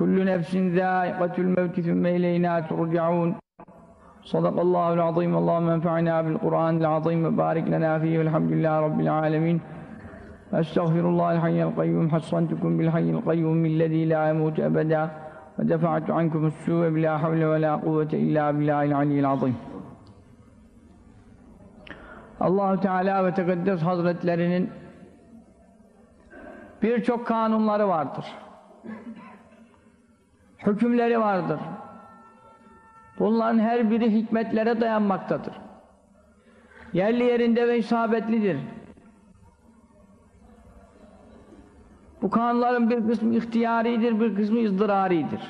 Kullu nefsin zâikatül mevti thümme ileynâ turcaûn. Sadakallâhul azîm. Allahümme enfa'nâ bil Kur'anil azîm ve bârik lenâ fîhi velhamdülillâhi rabbil âlemin. Estağfirullahal hayyel kayyum. Hassantukum bil hayyel kayyum illezî lâ yemût ebedâ. Ve defa'tu ankumus sû'e bilâ havle ve lâ kuvvete illâ billâhil aliyyil azîm. Allahu Teala ve Tekaddes Hazretlerinin birçok kanunları vardır. Hükümleri vardır. Bunların her biri hikmetlere dayanmaktadır. Yerli yerinde ve isabetlidir. Bu kanunların bir kısmı ihtiyaridir, bir kısmı ızdıraridir.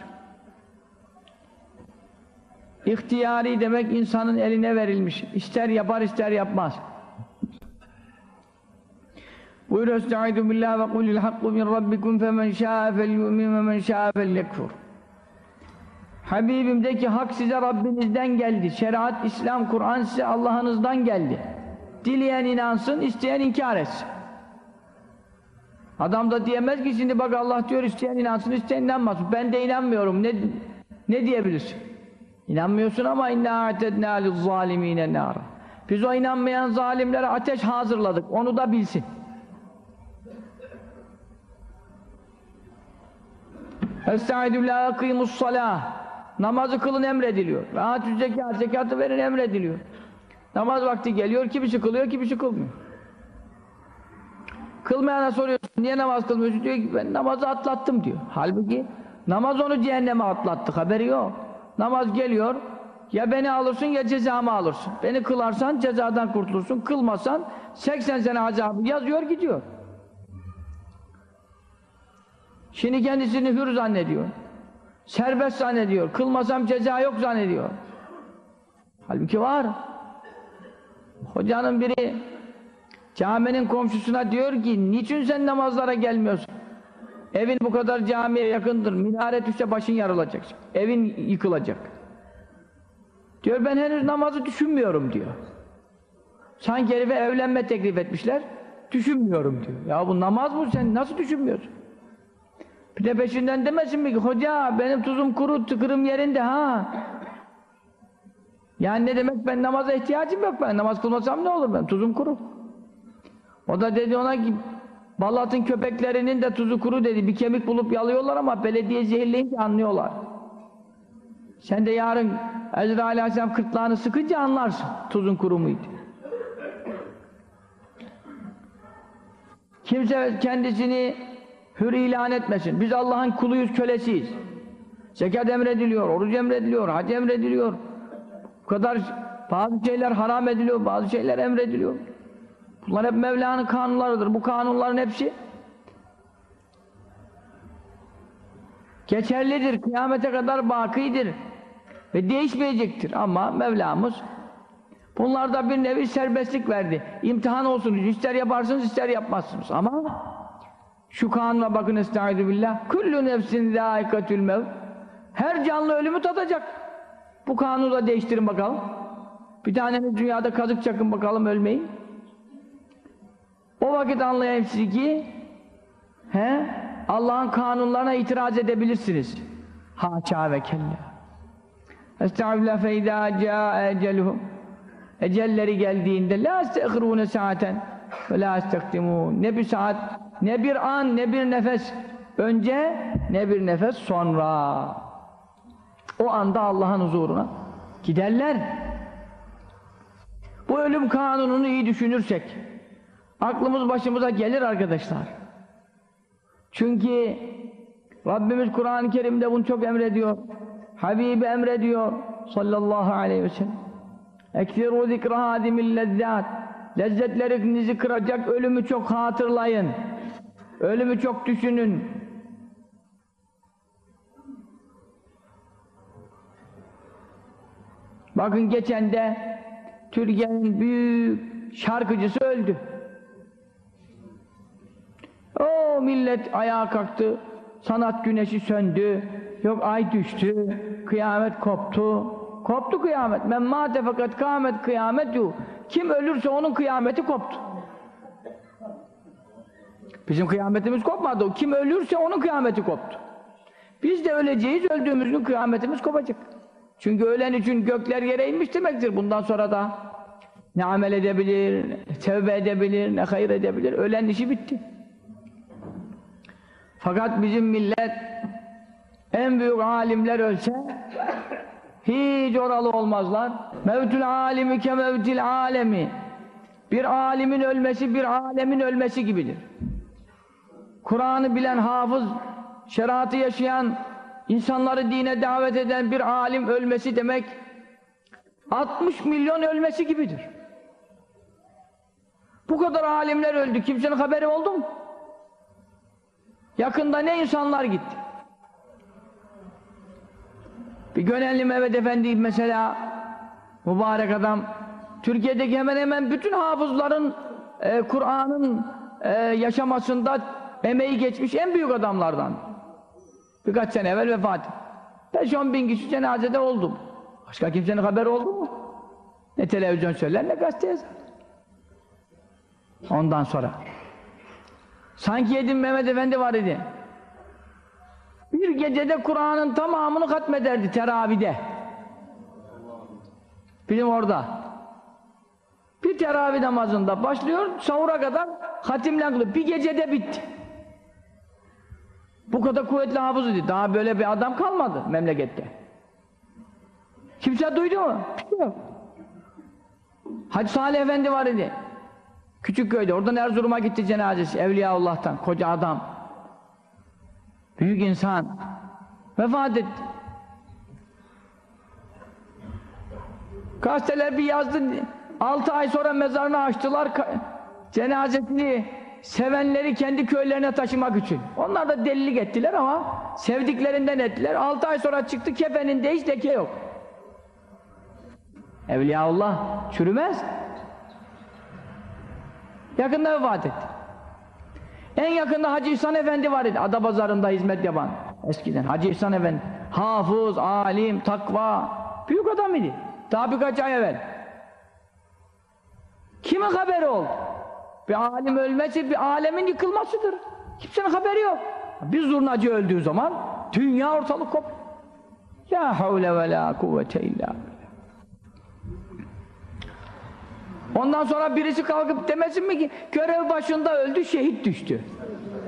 İhtiyari demek insanın eline verilmiş. İster yapar ister yapmaz. Buyur Estaizu billah ve kulil hakku min rabbikum femen şâ'e fel yu'min ve men şâ'e fel yekfur. Habibim de ki hak size Rabbinizden geldi. Şeriat, İslam, Kur'an size Allah'ınızdan geldi. Dileyen inansın, isteyen inkar etsin. Adam da diyemez ki şimdi bak Allah diyor isteyen inansın, isteyen inanmasın. Ben de inanmıyorum. Ne, ne diyebilirsin? İnanmıyorsun ama inna a'tedna liz-zalimine nar. Biz o inanmayan zalimlere ateş hazırladık. Onu da bilsin. Estaizu la akimus salah. Namazı kılın emrediliyor. Rahatü zekat, zekatı verin emrediliyor. Namaz vakti geliyor, kimisi kılıyor, kimisi kılmıyor. Kılmayana soruyorsun, niye namaz kılmıyorsun? Diyor ki ben namazı atlattım diyor. Halbuki namaz onu cehenneme atlattı, haberi yok. Namaz geliyor, ya beni alırsın ya cezamı alırsın. Beni kılarsan cezadan kurtulursun, kılmasan 80 sene azabı yazıyor gidiyor. Şimdi kendisini hür zannediyor. Serbest zannediyor. Kılmasam ceza yok zannediyor. Halbuki var. Hocanın biri caminin komşusuna diyor ki niçin sen namazlara gelmiyorsun? Evin bu kadar camiye yakındır. Minare düşse başın yarılacak. Evin yıkılacak. Diyor ben henüz namazı düşünmüyorum diyor. Sanki herife evlenme teklif etmişler. Düşünmüyorum diyor. Ya bu namaz mı sen nasıl düşünmüyorsun? Bir de peşinden demesin mi ki hoca benim tuzum kuru tıkırım yerinde ha. Yani ne demek ben namaza ihtiyacım yok ben namaz kılmasam ne olur ben tuzum kuru. O da dedi ona ki Balat'ın köpeklerinin de tuzu kuru dedi bir kemik bulup yalıyorlar ama belediye zehirleyince anlıyorlar. Sen de yarın Ezra Aleyhisselam kırtlağını sıkınca anlarsın tuzun kuru muydu. Kimse kendisini hür ilan etmesin. Biz Allah'ın kuluyuz, kölesiyiz. Zekat emrediliyor, oruç emrediliyor, hac emrediliyor. Bu kadar bazı şeyler haram ediliyor, bazı şeyler emrediliyor. Bunlar hep Mevla'nın kanunlarıdır. Bu kanunların hepsi geçerlidir, kıyamete kadar bakidir ve değişmeyecektir. Ama Mevlamız bunlarda bir nevi serbestlik verdi. İmtihan olsun, ister yaparsınız, ister yapmazsınız. Ama şu kanuna bakın estaizu billah. Kullu nefsin zâikatül mev. Her canlı ölümü tadacak. Bu kanunu da değiştirin bakalım. Bir taneniz dünyada kazık çakın bakalım ölmeyin. O vakit anlayayım sizi ki he, Allah'ın kanunlarına itiraz edebilirsiniz. Haşa ve kella. Estağfirullah fe izâ câe eceluhum. Ecelleri geldiğinde la estehirûne saaten ve la. Ne bir saat, ne bir an, ne bir nefes önce, ne bir nefes sonra. O anda Allah'ın huzuruna giderler. Bu ölüm kanununu iyi düşünürsek, aklımız başımıza gelir arkadaşlar. Çünkü Rabbimiz Kur'an-ı Kerim'de bunu çok emrediyor. Habibi emrediyor sallallahu aleyhi ve sellem. Ekfiru zikra hadimil lezzat. Lezzetlerinizi kıracak ölümü çok hatırlayın. Ölümü çok düşünün. Bakın geçen de Türkiye'nin büyük şarkıcısı öldü. O millet ayağa kalktı, sanat güneşi söndü, yok ay düştü, kıyamet koptu. Koptu kıyamet. Men mâte fakat kâmet kıyametu. Kim ölürse onun kıyameti koptu. Bizim kıyametimiz kopmadı. Kim ölürse onun kıyameti koptu. Biz de öleceğiz, öldüğümüz gün kıyametimiz kopacak. Çünkü ölen için gökler yere inmiş demektir. Bundan sonra da ne amel edebilir, tevbe edebilir, ne hayır edebilir. Ölen işi bitti. Fakat bizim millet en büyük alimler ölse hiç oralı olmazlar. Mevtül alimi ke mevtil alemi. Bir alimin ölmesi bir alemin ölmesi gibidir. Kur'an'ı bilen hafız, şeriatı yaşayan, insanları dine davet eden bir alim ölmesi demek 60 milyon ölmesi gibidir. Bu kadar alimler öldü. Kimsenin haberi oldu mu? Yakında ne insanlar gitti. Bir Gönenli Mehmet Efendi mesela mübarek adam Türkiye'deki hemen hemen bütün hafızların e, Kur'an'ın e, yaşamasında emeği geçmiş en büyük adamlardan. Birkaç sene evvel vefat etti. 5-10 bin kişi cenazede oldu. Başka kimsenin haberi oldu mu? Ne televizyon söyler ne gazete yazar. Ondan sonra. Sanki Yedim Mehmet Efendi var idi. Bir gecede Kur'an'ın tamamını hatmederdi teravide. Bizim orada. Bir teravih namazında başlıyor, sahura kadar hatimle kılıyor. Bir gecede bitti. Bu kadar kuvvetli hafız idi. Daha böyle bir adam kalmadı memlekette. Kimse duydu mu? Yok. Hacı Salih Efendi var idi. Küçük köyde. Oradan Erzurum'a gitti cenazesi. Evliyaullah'tan. Koca adam. Büyük insan. Vefat etti. Gazeteler bir yazdı. Altı ay sonra mezarını açtılar. Cenazesini sevenleri kendi köylerine taşımak için. Onlar da delilik ettiler ama sevdiklerinden ettiler. Altı ay sonra çıktı kefeninde hiç leke yok. Evliyaullah çürümez. Yakında vefat etti. En yakında Hacı İhsan Efendi var idi. Adapazarı'nda hizmet yapan. Eskiden Hacı İhsan Efendi. Hafız, alim, takva. Büyük adam idi. Daha birkaç ay evvel. Kimin haberi oldu? Bir alim ölmesi bir alemin yıkılmasıdır. Kimsenin haberi yok. Bir zurnacı öldüğü zaman dünya ortalık kop. Ya havle ve la kuvvete illa Ondan sonra birisi kalkıp demesin mi ki görev başında öldü şehit düştü.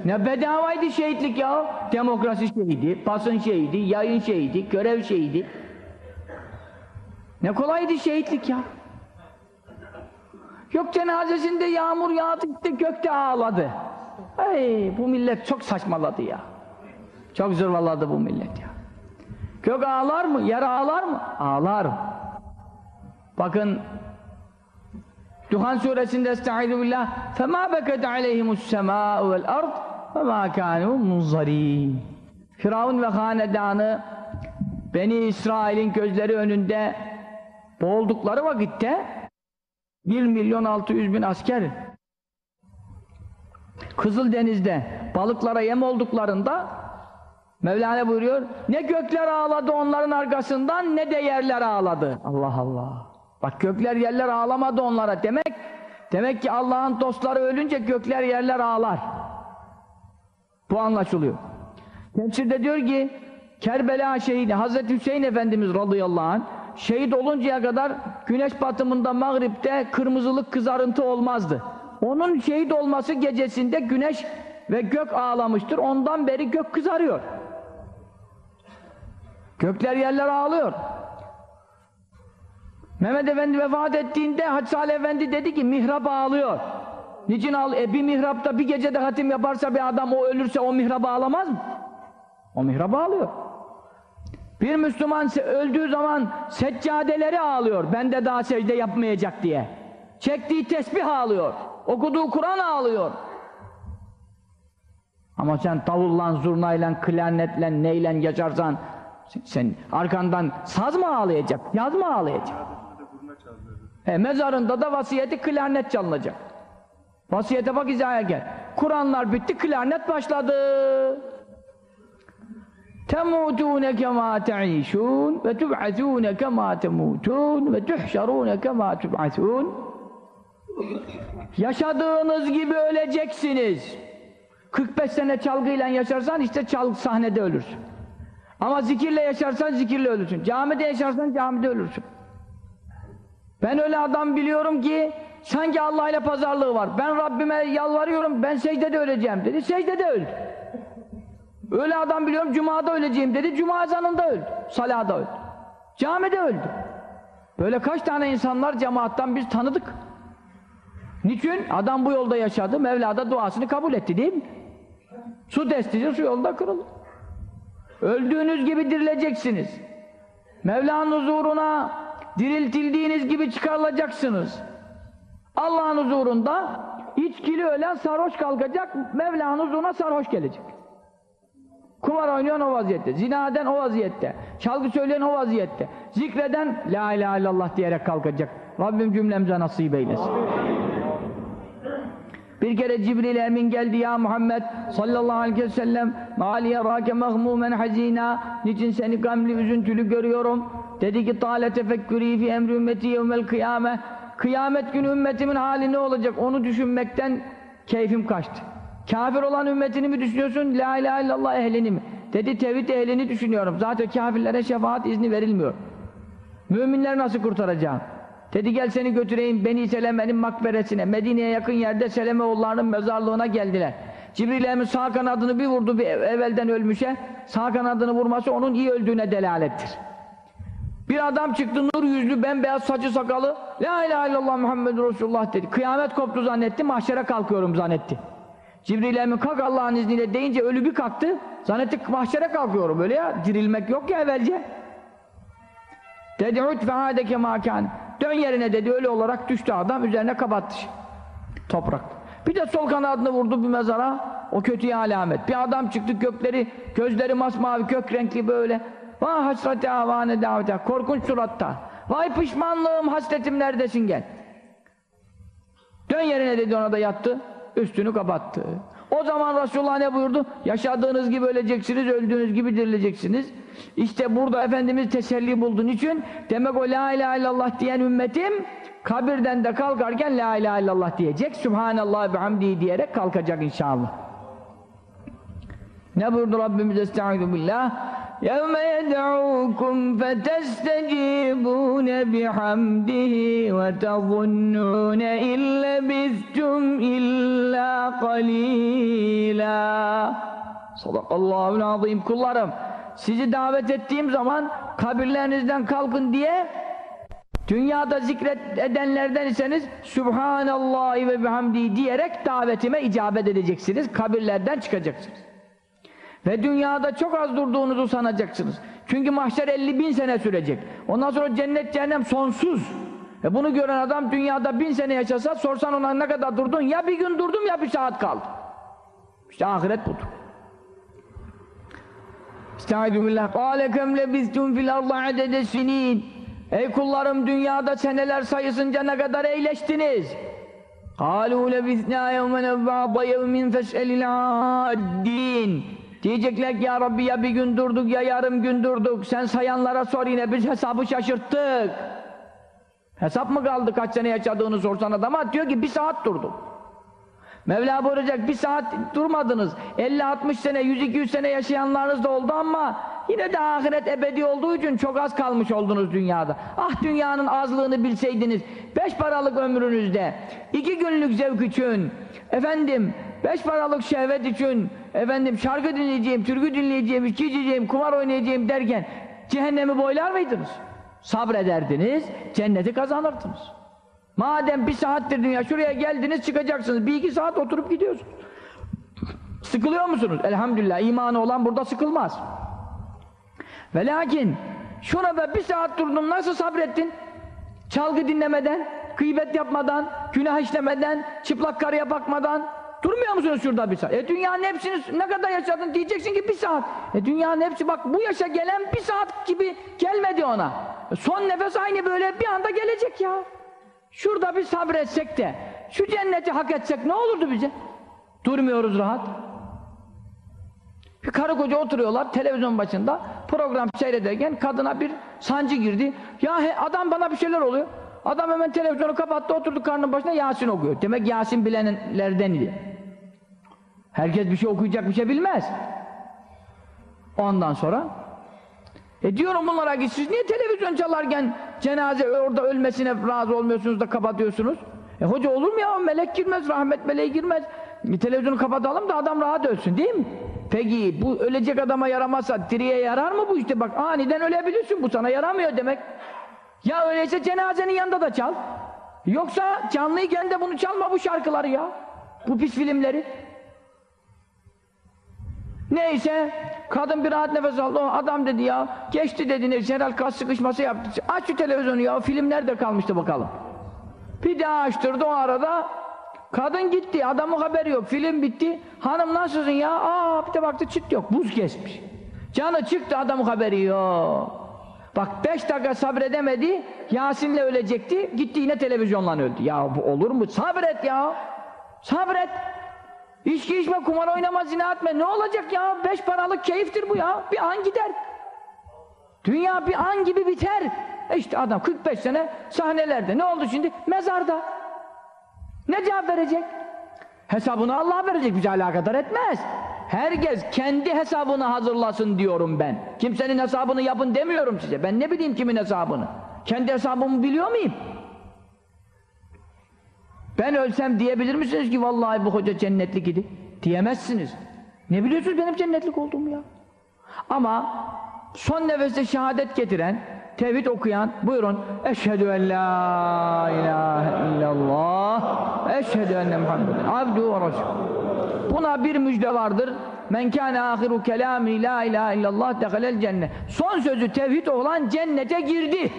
Ne bedavaydı şehitlik ya. Demokrasi şehidi, basın şehidi, yayın şehidi, görev şehidi. Ne kolaydı şehitlik ya. Yok cenazesinde yağmur yağdı gitti gökte ağladı. Ay bu millet çok saçmaladı ya. Çok zırvaladı bu millet ya. Gök ağlar mı? Yer ağlar mı? Ağlar. Bakın Duhan suresinde Estaizu billah فَمَا بَكَتْ عَلَيْهِمُ السَّمَاءُ وَالْأَرْضِ وَمَا كَانُوا مُنْظَرِينَ Firavun ve hanedanı Beni İsrail'in gözleri önünde boğuldukları vakitte 1 milyon 600 bin asker Kızıldeniz'de balıklara yem olduklarında Mevlana buyuruyor ne gökler ağladı onların arkasından ne de yerler ağladı Allah Allah bak gökler yerler ağlamadı onlara demek demek ki Allah'ın dostları ölünce gökler yerler ağlar bu anlaşılıyor tefsirde diyor ki Kerbela şehidi Hazreti Hüseyin Efendimiz radıyallahu anh şehit oluncaya kadar güneş batımında Mağrib'de kırmızılık kızarıntı olmazdı. Onun şehit olması gecesinde güneş ve gök ağlamıştır. Ondan beri gök kızarıyor. Gökler yerler ağlıyor. Mehmet Efendi vefat ettiğinde Hacı Efendi dedi ki mihrap ağlıyor. Niçin ağlıyor? E bir mihrapta bir gecede hatim yaparsa bir adam o ölürse o mihrap ağlamaz mı? O mihrap ağlıyor. Bir Müslüman öldüğü zaman seccadeleri ağlıyor. Ben de daha secde yapmayacak diye. Çektiği tesbih ağlıyor. Okuduğu Kur'an ağlıyor. Ama sen tavulla, zurnayla, klarnetle, neyle yaşarsan sen arkandan saz mı ağlayacak, yaz mı ağlayacak? E, mezarında da vasiyeti klarnet çalınacak. Vasiyete bak izaya gel. Kur'anlar bitti, klarnet başladı. Temutune kema te'işun ve tub'atune kema temutun ve tuhşarune kema tub'atun Yaşadığınız gibi öleceksiniz. 45 sene çalgıyla yaşarsan işte çalgı sahnede ölürsün. Ama zikirle yaşarsan zikirle ölürsün. Camide yaşarsan camide ölürsün. Ben öyle adam biliyorum ki sanki Allah ile pazarlığı var. Ben Rabbime yalvarıyorum ben secdede öleceğim dedi. Secdede öldü. Öyle adam biliyorum Cuma'da öleceğim dedi. Cuma ezanında öldü. Salada öldü. Camide öldü. Böyle kaç tane insanlar cemaattan biz tanıdık. Niçin? Adam bu yolda yaşadı. Mevla da duasını kabul etti değil mi? Su destici su yolda kırılır. Öldüğünüz gibi dirileceksiniz. Mevla'nın huzuruna diriltildiğiniz gibi çıkarılacaksınız. Allah'ın huzurunda içkili ölen sarhoş kalkacak, Mevla'nın huzuruna sarhoş gelecek. Kumar oynayan o vaziyette, zina eden o vaziyette, şarkı söyleyen o vaziyette, zikreden La ilahe illallah diyerek kalkacak. Rabbim cümlemize nasip eylesin. Bir kere Cibril Emin geldi ya Muhammed sallallahu aleyhi ve sellem maliye rake mahmumen hazina niçin seni gamli üzüntülü görüyorum dedi ki tale tefekkürü fi emri ümmeti yevmel kıyame kıyamet günü ümmetimin hali ne olacak onu düşünmekten keyfim kaçtı kafir olan ümmetini mi düşünüyorsun la ilahe illallah ehlini mi dedi tevhid ehlini düşünüyorum zaten kafirlere şefaat izni verilmiyor müminler nasıl kurtaracağım Dedi gel seni götüreyim Beni Seleme'nin makberesine. Medine'ye yakın yerde Selemeoğullarının mezarlığına geldiler. Cibril Emin sağ kanadını bir vurdu bir evvelden ölmüşe. Sağ kanadını vurması onun iyi öldüğüne delalettir. Bir adam çıktı nur yüzlü bembeyaz saçı sakalı. La ilahe illallah Muhammedur Resulullah dedi. Kıyamet koptu zannetti mahşere kalkıyorum zannetti. Cibril Emin kalk Allah'ın izniyle deyince ölü bir kalktı. Zannetti mahşere kalkıyorum öyle ya. Dirilmek yok ya evvelce. Dedi utfe hadeke makan. Dön yerine dedi öyle olarak düştü adam üzerine kapattı toprak. Bir de sol kanadını vurdu bir mezara o kötüye alamet. Bir adam çıktı gökleri gözleri masmavi kök renkli böyle. Vah hasreti avane davete korkunç suratta. Vay pişmanlığım hasretim neredesin gel. Dön yerine dedi ona da yattı. Üstünü kapattı. O zaman Resulullah ne buyurdu? Yaşadığınız gibi öleceksiniz, öldüğünüz gibi dirileceksiniz. İşte burada Efendimiz teselli bulduğun için demek o la ilahe illallah diyen ümmetim kabirden de kalkarken la ilahe illallah diyecek. Subhanallah ve hamdi diyerek kalkacak inşallah. Ne buyurdu Rabbimiz Estaizu billah? يَوْمَ يَدْعُوكُمْ فَتَسْتَجِيبُونَ بِحَمْدِهِ وَتَظُنُّونَ إِنْ لَبِثْتُمْ إِلَّا قَلِيلًا Sadakallahu azim kullarım sizi davet ettiğim zaman kabirlerinizden kalkın diye dünyada zikret edenlerden iseniz Subhanallah ve bihamdi diyerek davetime icabet edeceksiniz kabirlerden çıkacaksınız ve dünyada çok az durduğunuzu sanacaksınız. Çünkü mahşer 50 bin sene sürecek. Ondan sonra cennet cehennem sonsuz. Ve bunu gören adam dünyada bin sene yaşasa sorsan ona ne kadar durdun? Ya bir gün durdum ya bir saat kaldı. İşte ahiret budur. Estaizu billah. Kâle kem lebiztum fil arda adede sinin. Ey kullarım dünyada seneler sayısınca ne kadar eğleştiniz? قَالُوا لَبِثْنَا يَوْمًا اَوْبَعْضَ يَوْمٍ فَاسْأَلِ الْعَادِّينَ Diyecekler ki ya Rabbi ya bir gün durduk ya yarım gün durduk. Sen sayanlara sor yine biz hesabı şaşırttık. Hesap mı kaldı kaç sene yaşadığını sorsan adama diyor ki bir saat durdum. Mevla buyuracak bir saat durmadınız. 50-60 sene, 100-200 sene yaşayanlarınız da oldu ama yine de ahiret ebedi olduğu için çok az kalmış oldunuz dünyada. Ah dünyanın azlığını bilseydiniz. Beş paralık ömrünüzde, iki günlük zevk için, efendim beş paralık şehvet için, efendim şarkı dinleyeceğim, türkü dinleyeceğim, içki içeceğim, kumar oynayacağım derken cehennemi boylar mıydınız? Sabrederdiniz, cenneti kazanırdınız. Madem bir saattir dünya şuraya geldiniz çıkacaksınız. Bir iki saat oturup gidiyorsunuz. Sıkılıyor musunuz? Elhamdülillah imanı olan burada sıkılmaz. Ve lakin şuna da bir saat durdum nasıl sabrettin? Çalgı dinlemeden, gıybet yapmadan, günah işlemeden, çıplak karıya bakmadan durmuyor musunuz şurada bir saat? E dünyanın hepsini ne kadar yaşadın diyeceksin ki bir saat. E dünyanın hepsi bak bu yaşa gelen bir saat gibi gelmedi ona. E son nefes aynı böyle bir anda gelecek ya. Şurada bir sabretsek de şu cenneti hak etsek ne olurdu bize? Durmuyoruz rahat. Bir karı koca oturuyorlar televizyon başında program seyrederken kadına bir sancı girdi. Ya he, adam bana bir şeyler oluyor. Adam hemen televizyonu kapattı oturdu karnının başına Yasin okuyor. Demek Yasin bilenlerden idi. Herkes bir şey okuyacak bir şey bilmez. Ondan sonra E diyorum bunlara ki siz niye televizyon çalarken cenaze orada ölmesine razı olmuyorsunuz da kapatıyorsunuz? E hoca olur mu ya? Melek girmez, rahmet meleği girmez. Bir televizyonu kapatalım da adam rahat ölsün değil mi? Peki bu ölecek adama yaramazsa diriye yarar mı bu işte? Bak aniden ölebilirsin bu sana yaramıyor demek. Ya öyleyse cenazenin yanında da çal. Yoksa canlıyken de bunu çalma bu şarkıları ya. Bu pis filmleri. Neyse kadın bir rahat nefes aldı. O adam dedi ya geçti dedi herhal kas sıkışması yaptı. Aç şu televizyonu ya film nerede kalmıştı bakalım. Bir daha açtırdı o arada kadın gitti adamın haberi yok film bitti. Hanım nasılsın ya? Aa bir de baktı çıt yok buz kesmiş. Canı çıktı adamın haberi yok. Bak beş dakika sabredemedi Yasin'le ölecekti gitti yine televizyonla öldü. Ya bu olur mu? Sabret ya. Sabret. İçki içme, kumar oynama, zina etme. Ne olacak ya? Beş paralık keyiftir bu ya. Bir an gider. Dünya bir an gibi biter. E işte adam 45 sene sahnelerde. Ne oldu şimdi? Mezarda. Ne cevap verecek? Hesabını Allah verecek. Bize alakadar etmez. Herkes kendi hesabını hazırlasın diyorum ben. Kimsenin hesabını yapın demiyorum size. Ben ne bileyim kimin hesabını? Kendi hesabımı biliyor muyum? Ben ölsem diyebilir misiniz ki vallahi bu hoca cennetlik idi? Diyemezsiniz. Ne biliyorsunuz benim cennetlik olduğumu ya? Ama son nefeste şehadet getiren, tevhid okuyan, buyurun. Eşhedü en la ilahe illallah, eşhedü enne Muhammeden abdu ve resul. Buna bir müjde vardır. Men kâne ahiru kelâmi la ilahe illallah dehalel cennet. Son sözü tevhid olan cennete girdi.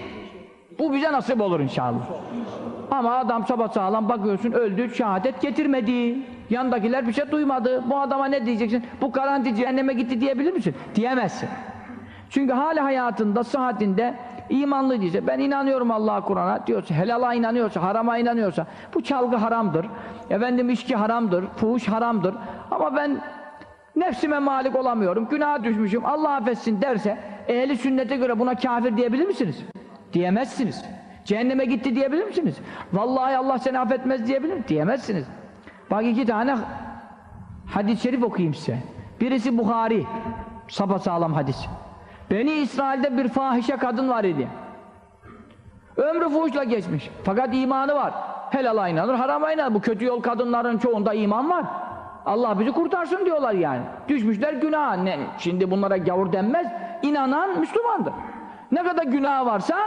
Bu bize nasip olur inşallah. Ama adam sağlam bakıyorsun öldü, şehadet getirmedi. Yandakiler bir şey duymadı. Bu adama ne diyeceksin? Bu garanti cehenneme gitti diyebilir misin? Diyemezsin. Çünkü hala hayatında, sıhhatinde imanlı değilse, ben inanıyorum Allah'a Kur'an'a diyorsa, helala inanıyorsa, harama inanıyorsa, bu çalgı haramdır, efendim içki haramdır, fuhuş haramdır ama ben nefsime malik olamıyorum, günaha düşmüşüm, Allah affetsin derse, ehli sünnete göre buna kafir diyebilir misiniz? Diyemezsiniz. Cehenneme gitti diyebilir misiniz? Vallahi Allah seni affetmez diyebilir mi? Diyemezsiniz. Bak iki tane hadis-i şerif okuyayım size. Birisi Bukhari. Sapasağlam hadis. Beni İsrail'de bir fahişe kadın var idi. Ömrü fuhuşla geçmiş. Fakat imanı var. Helala inanır, harama inanır. Bu kötü yol kadınların çoğunda iman var. Allah bizi kurtarsın diyorlar yani. Düşmüşler günah. Şimdi bunlara gavur denmez. İnanan Müslümandır. Ne kadar günah varsa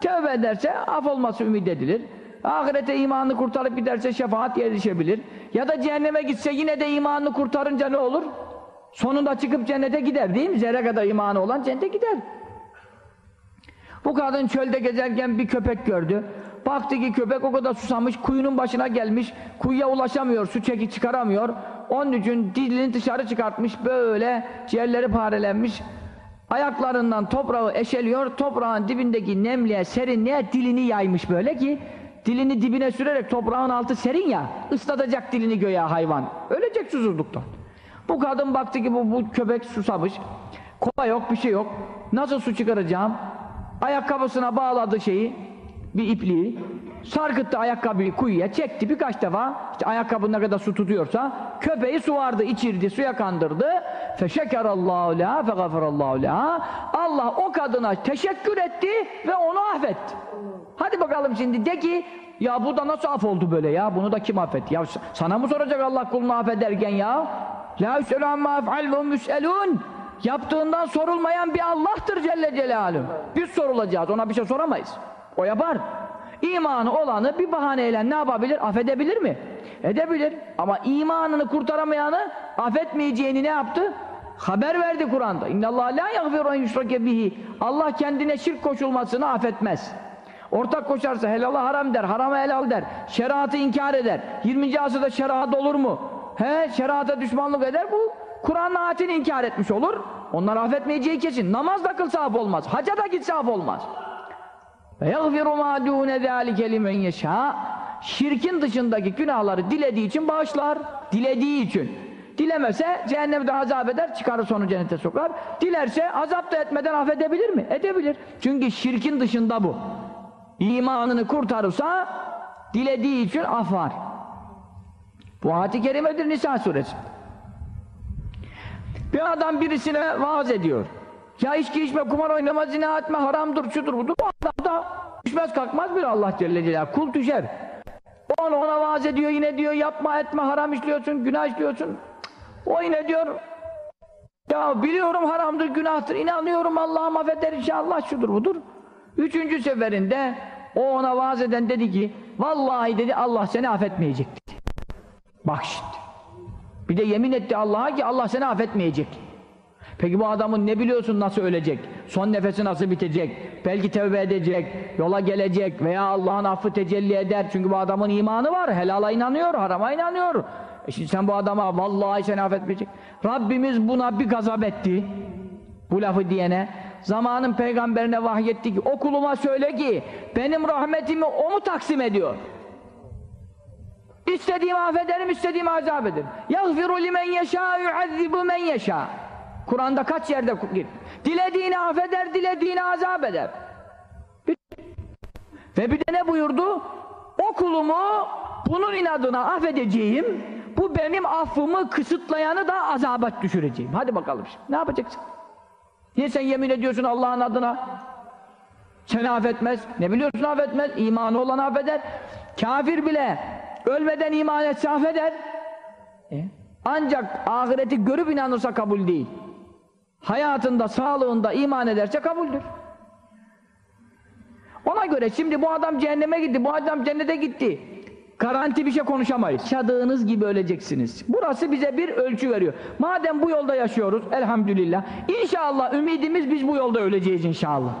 tövbe ederse af olması ümit edilir. Ahirete imanını kurtarıp giderse şefaat erişebilir. Ya da cehenneme gitse yine de imanını kurtarınca ne olur? Sonunda çıkıp cennete gider değil mi? Zerre kadar imanı olan cennete gider. Bu kadın çölde gezerken bir köpek gördü. Baktı ki köpek o kadar susamış, kuyunun başına gelmiş, kuyuya ulaşamıyor, su çeki çıkaramıyor. Onun için dilini dışarı çıkartmış, böyle ciğerleri parelenmiş. Ayaklarından toprağı eşeliyor, toprağın dibindeki nemliğe, serinliğe dilini yaymış böyle ki dilini dibine sürerek toprağın altı serin ya, ıslatacak dilini göğe hayvan. Ölecek susuzluktan. Bu kadın baktı ki bu, bu köpek susamış. Kova yok, bir şey yok. Nasıl su çıkaracağım? Ayakkabısına bağladı şeyi, bir ipliği. Sarkıttı ayakkabıyı kuyuya, çekti birkaç defa. İşte ayakkabı ne kadar su tutuyorsa köpeği su vardı, içirdi, suya kandırdı. Feşekerallahu leha fegaferallahu leha. Allah o kadına teşekkür etti ve onu affetti. Hadi bakalım şimdi de ki ya bu da nasıl af oldu böyle ya? Bunu da kim affetti? Ya sana mı soracak Allah kulunu affederken ya? La yüselü amma ef'al ve müselun. Yaptığından sorulmayan bir Allah'tır Celle Celaluhu. Biz sorulacağız, ona bir şey soramayız. O yapar. İmanı olanı bir bahaneyle ne yapabilir? Affedebilir mi? Edebilir. Ama imanını kurtaramayanı affetmeyeceğini ne yaptı? Haber verdi Kur'an'da. İnnallâhe lâ yagfiru en yüşrake bihi. Allah kendine şirk koşulmasını affetmez. Ortak koşarsa helala haram der, harama helal der. Şeriatı inkar eder. 20. asırda şeriat olur mu? He, şeriata düşmanlık eder bu. Kur'an'ın ayetini inkar etmiş olur. Onlar affetmeyeceği kesin. Namaz da kılsa af olmaz. Haca da gitse af olmaz. Yagfiru ma dûne zâlike limen yeşâ. Şirkin dışındaki günahları dilediği için bağışlar. Dilediği için. Dilemese cehennemde azap eder, çıkarır sonu cennete sokar. Dilerse azap da etmeden affedebilir mi? Edebilir. Çünkü şirkin dışında bu. İmanını kurtarırsa dilediği için af var. Bu ayet-i kerimedir Nisa suresi. Bir adam birisine vaaz ediyor. Ya içki içme, kumar oynama, zina etme, haramdır, şudur budur. O adam da düşmez kalkmaz bir Allah Celle Celaluhu. Kul düşer. O ona, ona vaaz ediyor, yine diyor yapma etme, haram işliyorsun, günah işliyorsun. O yine diyor ya biliyorum haramdır, günahtır, inanıyorum Allah'ım affeder inşallah şudur budur. Üçüncü seferinde o ona vaaz eden dedi ki vallahi dedi Allah seni affetmeyecek dedi. Bak şimdi. Bir de yemin etti Allah'a ki Allah seni affetmeyecek. Peki bu adamın ne biliyorsun nasıl ölecek? Son nefesi nasıl bitecek? Belki tevbe edecek, yola gelecek veya Allah'ın affı tecelli eder. Çünkü bu adamın imanı var. Helala inanıyor, harama inanıyor. E şimdi sen bu adama vallahi seni affetmeyecek. Rabbimiz buna bir gazap etti. Bu lafı diyene Zamanın peygamberine vahyetti ki o kuluma söyle ki benim rahmetimi o mu taksim ediyor? İstediğimi affederim, istediğimi azap ederim. يَغْفِرُ لِمَنْ يَشَاءُ يُعَذِّبُ مَنْ يَشَاءُ Kur'an'da kaç yerde gir? Dilediğini affeder, dilediğini azap eder. Ve bir de ne buyurdu? O kulumu bunun inadına affedeceğim, bu benim affımı kısıtlayanı da azaba düşüreceğim. Hadi bakalım şimdi. Ne yapacaksın? Niye sen yemin ediyorsun Allah'ın adına? Seni affetmez. Ne biliyorsun affetmez? İmanı olan affeder. Kafir bile ölmeden iman etse affeder. E? Ancak ahireti görüp inanırsa kabul değil. Hayatında, sağlığında iman ederse kabuldür. Ona göre şimdi bu adam cehenneme gitti, bu adam cennete gitti. Garanti bir şey konuşamayız. Yaşadığınız gibi öleceksiniz. Burası bize bir ölçü veriyor. Madem bu yolda yaşıyoruz, elhamdülillah. İnşallah ümidimiz biz bu yolda öleceğiz inşallah.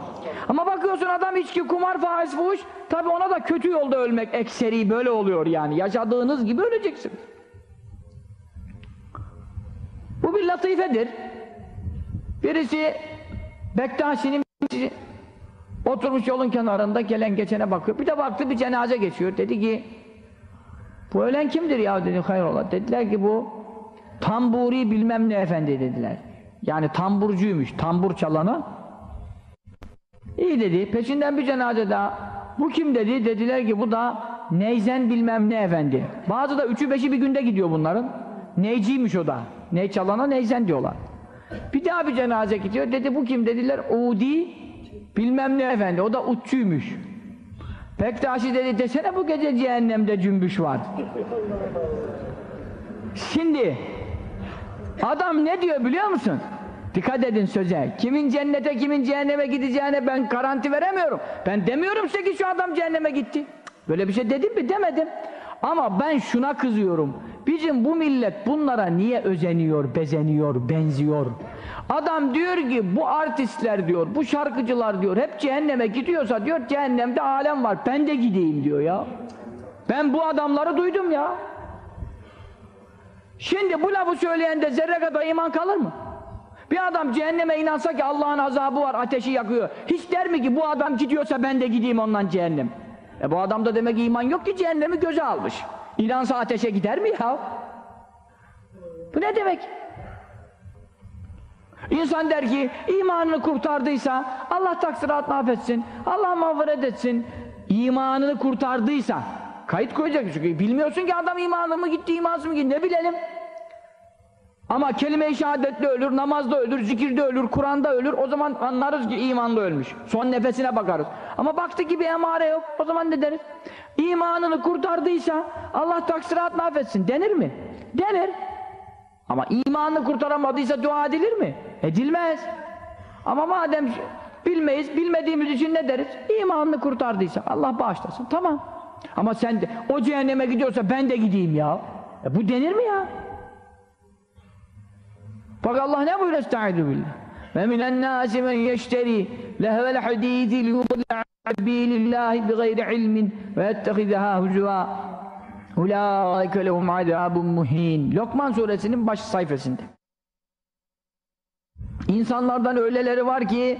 Ama bakıyorsun adam içki, kumar, faiz, fuhuş. Tabi ona da kötü yolda ölmek ekseri böyle oluyor yani. Yaşadığınız gibi öleceksiniz. Bu bir latifedir. Birisi Bektaşi'nin oturmuş yolun kenarında gelen geçene bakıyor. Bir de baktı bir cenaze geçiyor. Dedi ki bu ölen kimdir ya dedi hayrola. Dediler ki bu tamburi bilmem ne efendi dediler. Yani tamburcuymuş. Tambur çalanı. İyi dedi. Peşinden bir cenaze daha. Bu kim dedi? Dediler ki bu da Neyzen bilmem ne efendi. Bazı da üçü beşi bir günde gidiyor bunların. Neyciymiş o da. Ney çalana Neyzen diyorlar. Bir daha bir cenaze gidiyor. Dedi bu kim? Dediler Udi bilmem ne efendi. O da utçuymuş. Bektaşi dedi desene bu gece cehennemde cümbüş var. Şimdi adam ne diyor biliyor musun? Dikkat edin söze. Kimin cennete kimin cehenneme gideceğine ben garanti veremiyorum. Ben demiyorum size ki şu adam cehenneme gitti. Böyle bir şey dedim mi? Demedim. Ama ben şuna kızıyorum. Bizim bu millet bunlara niye özeniyor, bezeniyor, benziyor? Adam diyor ki bu artistler diyor, bu şarkıcılar diyor hep cehenneme gidiyorsa diyor cehennemde alem var. Ben de gideyim diyor ya. Ben bu adamları duydum ya. Şimdi bu lafı söyleyen de zerre kadar iman kalır mı? Bir adam cehenneme inansa ki Allah'ın azabı var, ateşi yakıyor. Hiç der mi ki bu adam gidiyorsa ben de gideyim ondan cehennem? E bu adamda demek iman yok ki cehennemi göze almış. İnansa ateşe gider mi ya? Bu ne demek? İnsan der ki imanını kurtardıysa Allah taksiratını affetsin, Allah mağfiret etsin. İmanını kurtardıysa kayıt koyacak çünkü bilmiyorsun ki adam imanı mı gitti, imansız mı gitti ne bilelim. Ama kelime-i şehadetle ölür, namazda ölür, zikirde ölür, Kur'an'da ölür. O zaman anlarız ki imanla ölmüş. Son nefesine bakarız. Ama baktı ki bir emare yok. O zaman ne deriz? İmanını kurtardıysa Allah taksiratını affetsin. Denir mi? Denir. Ama imanını kurtaramadıysa dua edilir mi? Edilmez. Ama madem bilmeyiz, bilmediğimiz için ne deriz? İmanını kurtardıysa Allah bağışlasın. Tamam. Ama sen de o cehenneme gidiyorsa ben de gideyim ya. E bu denir mi ya? Bak Allah ne buyuruyor? Estaizu billah. Ve minen nâsi men yeşteri lehvel hadîzi liyudilla sabilillahi bi gayri ilmin ve yettehizaha huzuvâ ulâike lehum azâbun muhîn. Lokman suresinin baş sayfasında. İnsanlardan öyleleri var ki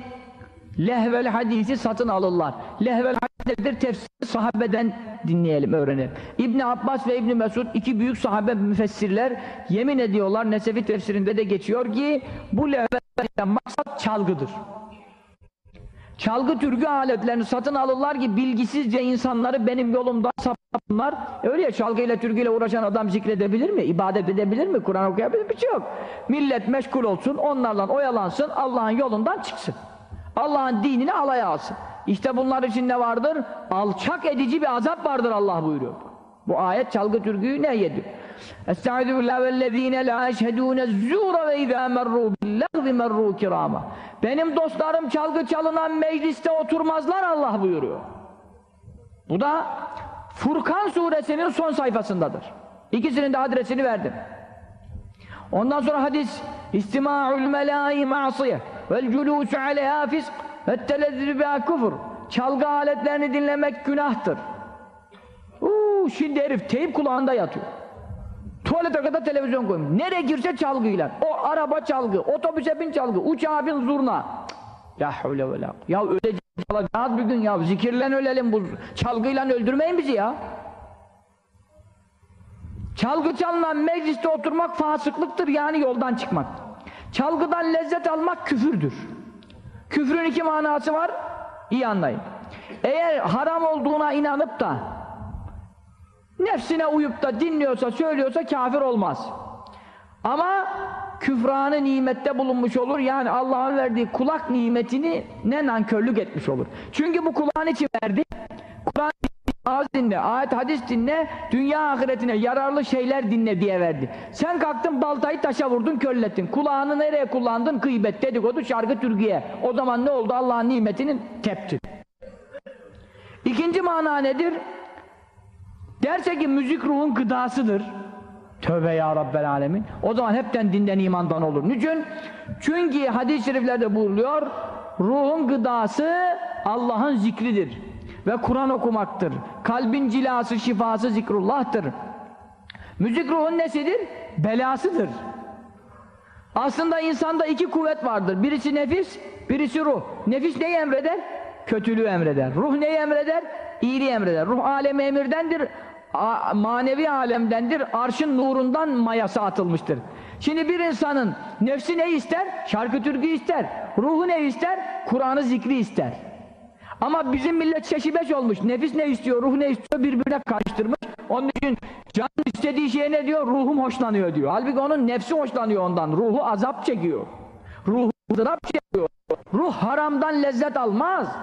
lehvel hadisi satın alırlar. Lehvel hadisdir tefsir sahabeden dinleyelim, öğrenelim. İbni Abbas ve İbni Mesud iki büyük sahabe müfessirler yemin ediyorlar, Nesefi tefsirinde de geçiyor ki bu lehvel maksat çalgıdır. Çalgı türkü aletlerini satın alırlar ki bilgisizce insanları benim yolumdan sapınlar. Öyle ya çalgıyla türküyle uğraşan adam zikredebilir mi? İbadet edebilir mi? Kur'an okuyabilir mi? Bir şey yok. Millet meşgul olsun, onlarla oyalansın, Allah'ın yolundan çıksın. Allah'ın dinini alaya alsın. İşte bunlar için ne vardır? Alçak edici bir azap vardır Allah buyuruyor. Bu ayet çalgı türküyü ne yedi? Estaizu billahi vellezine la eşhedûne zûra ve izâ merrû billâhvi merrû kirâma. Benim dostlarım çalgı çalınan mecliste oturmazlar Allah buyuruyor. Bu da Furkan suresinin son sayfasındadır. İkisinin de adresini verdim. Ondan sonra hadis İstima'ul melâi ma'siye vel culûsü aleyhâ fisk ve telezzülü biha kufur. Çalgı aletlerini dinlemek günahtır. Uuu şimdi herif teyip kulağında yatıyor. Tuvalete kadar televizyon koymuş. Nereye girse çalgıyla. O araba çalgı, otobüse bin çalgı, uçağa bin zurna. La havle ve la. Ya öleceğiz bir gün ya. Zikirlen ölelim bu. Çalgıyla öldürmeyin bizi ya. Çalgı çalınan mecliste oturmak fasıklıktır yani yoldan çıkmak. Çalgıdan lezzet almak küfürdür. Küfrün iki manası var. İyi anlayın. Eğer haram olduğuna inanıp da nefsine uyup da dinliyorsa, söylüyorsa kafir olmaz. Ama küfranı nimette bulunmuş olur. Yani Allah'ın verdiği kulak nimetini ne nankörlük etmiş olur. Çünkü bu kulağın için verdi. Kur'an ağız dinle, ayet hadis dinle, dünya ahiretine yararlı şeyler dinle diye verdi. Sen kalktın baltayı taşa vurdun, körlettin. Kulağını nereye kullandın? Gıybet, dedikodu, şarkı, türkiye. O zaman ne oldu? Allah'ın nimetini teptin. İkinci mana nedir? Derse ki müzik ruhun gıdasıdır. Tövbe ya Rabbel Alemin. O zaman hepten dinden imandan olur. Niçin? Çünkü hadis-i şeriflerde buyuruluyor ruhun gıdası Allah'ın zikridir. Ve Kur'an okumaktır. Kalbin cilası, şifası zikrullah'tır. Müzik ruhun nesidir? Belasıdır. Aslında insanda iki kuvvet vardır. Birisi nefis, birisi ruh. Nefis neyi emreder? Kötülüğü emreder. Ruh neyi emreder? İyiliği emreder. Ruh alemi emirdendir, manevi alemdendir, arşın nurundan mayası atılmıştır. Şimdi bir insanın nefsi ne ister? Şarkı türkü ister. Ruhu ne ister? Kur'an'ı zikri ister. Ama bizim millet şeşibeş olmuş. Nefis ne istiyor, ruh ne istiyor birbirine karıştırmış. Onun için can istediği şeye ne diyor? Ruhum hoşlanıyor diyor. Halbuki onun nefsi hoşlanıyor ondan. Ruhu azap çekiyor. Ruhu ızdırap çekiyor. Ruh haramdan lezzet almaz.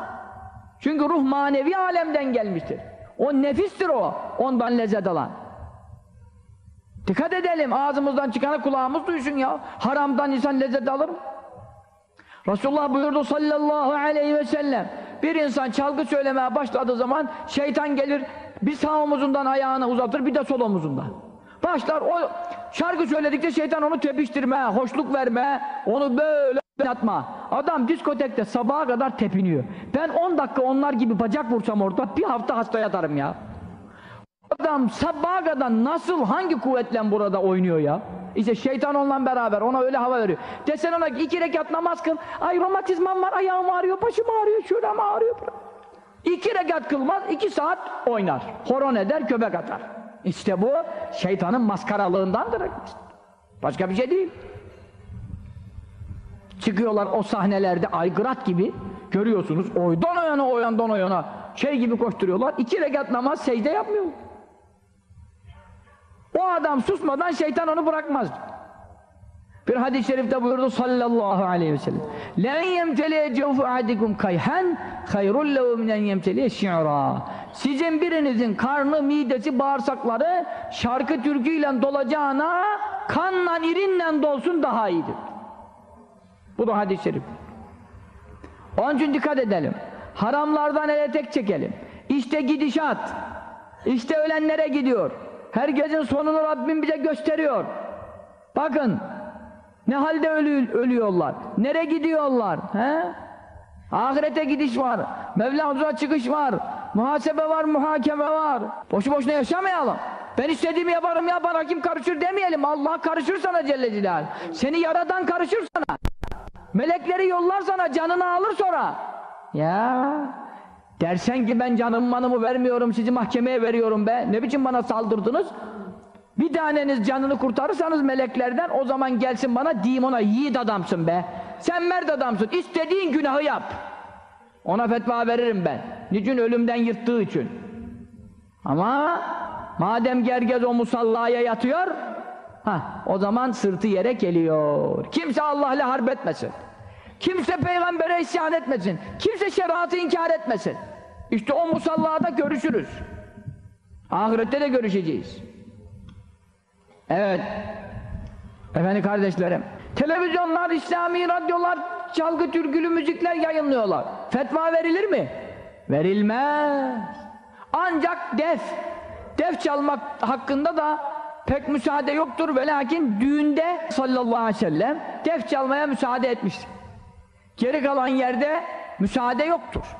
Çünkü ruh manevi alemden gelmiştir. O nefistir o. Ondan lezzet alan. Dikkat edelim. Ağzımızdan çıkanı kulağımız duysun ya. Haramdan insan lezzet alır mı? Resulullah buyurdu sallallahu aleyhi ve sellem bir insan çalgı söylemeye başladığı zaman şeytan gelir bir sağ omuzundan ayağını uzatır bir de sol omuzundan. Başlar o şarkı söyledikçe şeytan onu tepiştirme, hoşluk verme, onu böyle atma. Adam diskotekte sabaha kadar tepiniyor. Ben 10 dakika onlar gibi bacak vursam orada bir hafta hasta yatarım ya. Adam sabaha kadar nasıl hangi kuvvetle burada oynuyor ya? İşte şeytan onunla beraber ona öyle hava veriyor. Desen ona iki rekat namaz kıl. Ay romatizmam var, ayağım ağrıyor, başım ağrıyor, şuram ağrıyor. İki rekat kılmaz, iki saat oynar. Horon eder, köpek atar. İşte bu şeytanın maskaralığındandır. Başka bir şey değil. Çıkıyorlar o sahnelerde aygırat gibi görüyorsunuz. Oydan o yana, o yandan o yana şey gibi koşturuyorlar. İki rekat namaz secde yapmıyor. O adam susmadan şeytan onu bırakmaz. Bir hadis-i şerifte buyurdu sallallahu aleyhi ve sellem. لَاَنْ يَمْتَلِيَ جَوْفُ عَدِكُمْ كَيْحًا خَيْرُ اللَّهُ مِنَنْ يَمْتَلِيَ شِعْرًا Sizin birinizin karnı, midesi, bağırsakları şarkı türküyle dolacağına kanla, irinle dolsun daha iyidir. Bu da hadis-i şerif. Onun için dikkat edelim. Haramlardan ele tek çekelim. İşte gidişat. İşte ölenlere gidiyor. Herkesin sonunu Rabbim bize gösteriyor. Bakın ne halde ölü, ölüyorlar. Nereye gidiyorlar? He? Ahirete gidiş var. Mevla huzura çıkış var. Muhasebe var, muhakeme var. Boşu boşuna yaşamayalım. Ben istediğimi yaparım ya bana kim karışır demeyelim. Allah karışır sana Celle Celaluhu. Seni yaradan karışır sana. Melekleri yollar sana canını alır sonra. Ya dersen ki ben canımı manımı vermiyorum sizi mahkemeye veriyorum be. Ne biçim bana saldırdınız? Bir taneniz canını kurtarırsanız meleklerden o zaman gelsin bana diyeyim ona yiğit adamsın be. Sen mert adamsın. İstediğin günahı yap. Ona fetva veririm ben. Niçin? Ölümden yırttığı için. Ama madem gergez o musallaya yatıyor, ha o zaman sırtı yere geliyor. Kimse Allah ile harp etmesin. Kimse peygambere isyan etmesin. Kimse şeriatı inkar etmesin. İşte o musallada görüşürüz. Ahirette de görüşeceğiz. Evet. Efendim kardeşlerim. Televizyonlar, İslami radyolar, çalgı türkülü müzikler yayınlıyorlar. Fetva verilir mi? Verilmez. Ancak def. Def çalmak hakkında da pek müsaade yoktur ve lakin düğünde sallallahu aleyhi ve sellem def çalmaya müsaade etmiştir. Geri kalan yerde müsaade yoktur.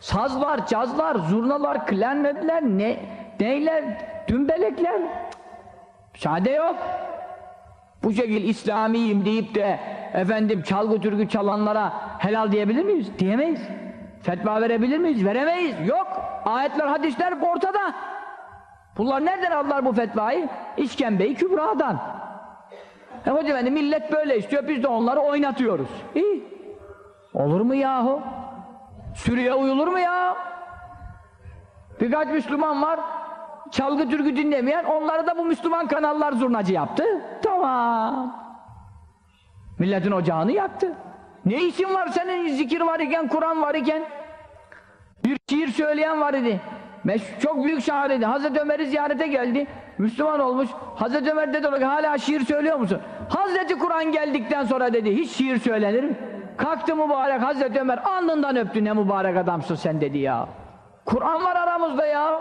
Sazlar, cazlar, zurnalar, klarnetler, ne, neyler, dümbelekler müsaade yok. Bu şekil İslamiyim deyip de efendim çalgı türkü çalanlara helal diyebilir miyiz? Diyemeyiz. Fetva verebilir miyiz? Veremeyiz. Yok. Ayetler, hadisler ortada. Bunlar nereden aldılar bu fetvayı? İşkembe-i Kübra'dan. E hocam efendi millet böyle istiyor biz de onları oynatıyoruz. İyi. Olur mu yahu? Sürüye uyulur mu ya? Birkaç Müslüman var çalgı türkü dinlemeyen onları da bu Müslüman kanallar zurnacı yaptı. Tamam. Milletin ocağını yaktı. Ne işin var senin zikir var iken, Kur'an var iken? Bir şiir söyleyen var idi. Çok büyük şairdi. Hazreti Ömer'i ziyarete geldi. Müslüman olmuş. Hazreti Ömer dedi ona hala şiir söylüyor musun? Hazreti Kur'an geldikten sonra dedi hiç şiir söylenir mi? Kalktı mübarek Hazreti Ömer alnından öptü ne mübarek adamsın sen dedi ya. Kur'an var aramızda ya.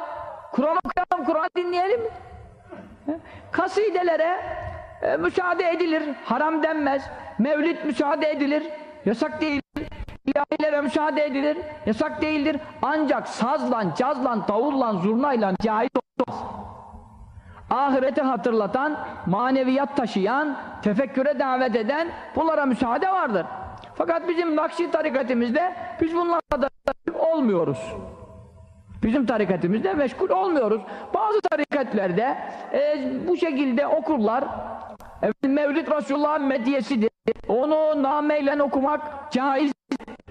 Kur'an okuyalım, Kur'an dinleyelim. Kasidelere e, müsaade edilir, haram denmez. Mevlid müsaade edilir, yasak değildir. İlahilere müsaade edilir, yasak değildir. Ancak sazla, cazla, davulla, zurnayla caiz olmaz. Ahireti hatırlatan, maneviyat taşıyan, tefekküre davet eden bunlara müsaade vardır. Fakat bizim Nakşi tarikatimizde biz bunlarla da olmuyoruz. Bizim tarikatimizde meşgul olmuyoruz. Bazı tarikatlerde e, bu şekilde okurlar. Efendim, Mevlid Resulullah'ın mediyesidir. Onu nameyle okumak caiz.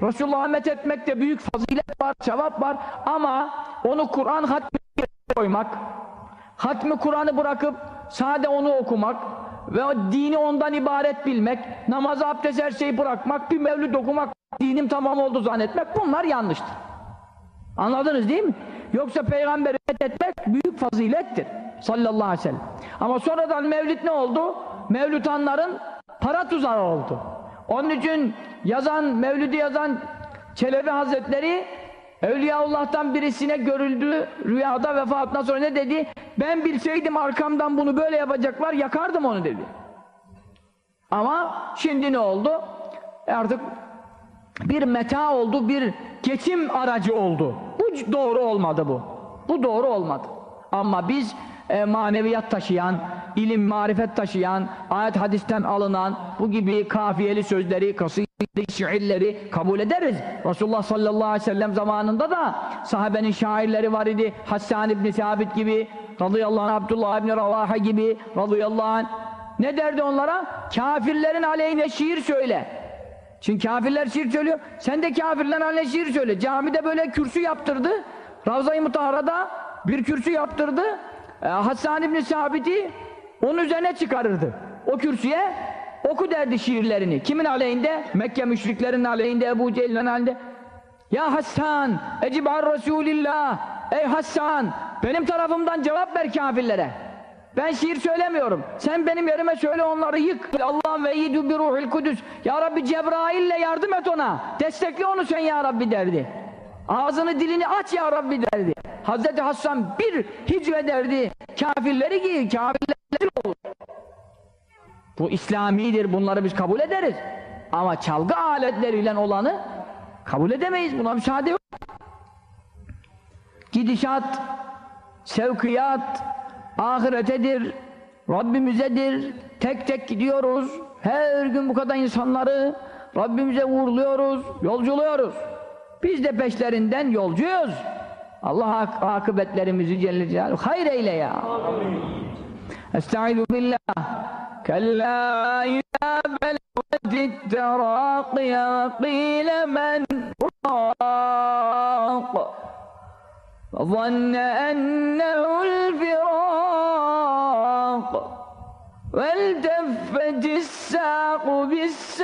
Resulullah'a methetmek de büyük fazilet var, sevap var. Ama onu Kur'an hatmi koymak, hatmi Kur'an'ı bırakıp sade onu okumak ve dini ondan ibaret bilmek, namaz, abdest her şeyi bırakmak, bir mevlid okumak, dinim tamam oldu zannetmek bunlar yanlıştır. Anladınız değil mi? Yoksa peygamberi etmek büyük fazilettir. Sallallahu aleyhi ve sellem. Ama sonradan mevlid ne oldu? Mevlütanların para tuzağı oldu. Onun için yazan, mevlidi yazan Çelebi Hazretleri Evliyaullah'tan birisine görüldü rüyada vefatından sonra ne dedi? Ben bilseydim arkamdan bunu böyle yapacaklar yakardım onu dedi. Ama şimdi ne oldu? E artık bir meta oldu, bir geçim aracı oldu. Bu doğru olmadı bu. Bu doğru olmadı. Ama biz e, maneviyat taşıyan, ilim, marifet taşıyan, ayet hadisten alınan bu gibi kafiyeli sözleri, kasideli şiirleri kabul ederiz. Resulullah sallallahu aleyhi ve sellem zamanında da sahabenin şairleri var idi. Hassan İbni Sabit gibi, radıyallahu anh, Abdullah İbni Ravaha gibi, radıyallahu anh. Ne derdi onlara? Kafirlerin aleyhine şiir söyle. Çünkü kafirler şiir söylüyor. Sen de kafirlerin haline şiir söyle. Camide böyle kürsü yaptırdı. Ravza-i Mutahara'da bir kürsü yaptırdı. Ee, Hasan İbni Sabit'i onun üzerine çıkarırdı. O kürsüye oku derdi şiirlerini. Kimin aleyhinde? Mekke müşriklerinin aleyhinde, Ebu Cehil'in aleyhinde. Ya Hasan, ecibar Resulillah. Ey Hasan, benim tarafımdan cevap ver kafirlere. Ben şiir söylemiyorum. Sen benim yerime söyle onları yık. Allah'ım ve yidü bir ruhil kudüs. Ya Rabbi Cebrail'le yardım et ona. Destekle onu sen ya Rabbi derdi. Ağzını dilini aç ya Rabbi derdi. Hazreti Hasan bir hicve derdi. Kafirleri giy, kafirleri olur. Bu İslamidir, bunları biz kabul ederiz. Ama çalgı aletleriyle olanı kabul edemeyiz. Buna müsaade yok. Gidişat, sevkiyat, ahiretedir, Rabbimizedir. Tek tek gidiyoruz. Her gün bu kadar insanları Rabbimize uğurluyoruz, yolculuyoruz. Biz de peşlerinden yolcuyuz. Allah ak akıbetlerimizi Celle Celaluhu hayır eyle ya. Estaizu billah. Kella idâ belvetit terâqiya qîle men وظن أنه الفراق والتفت الساق بالساق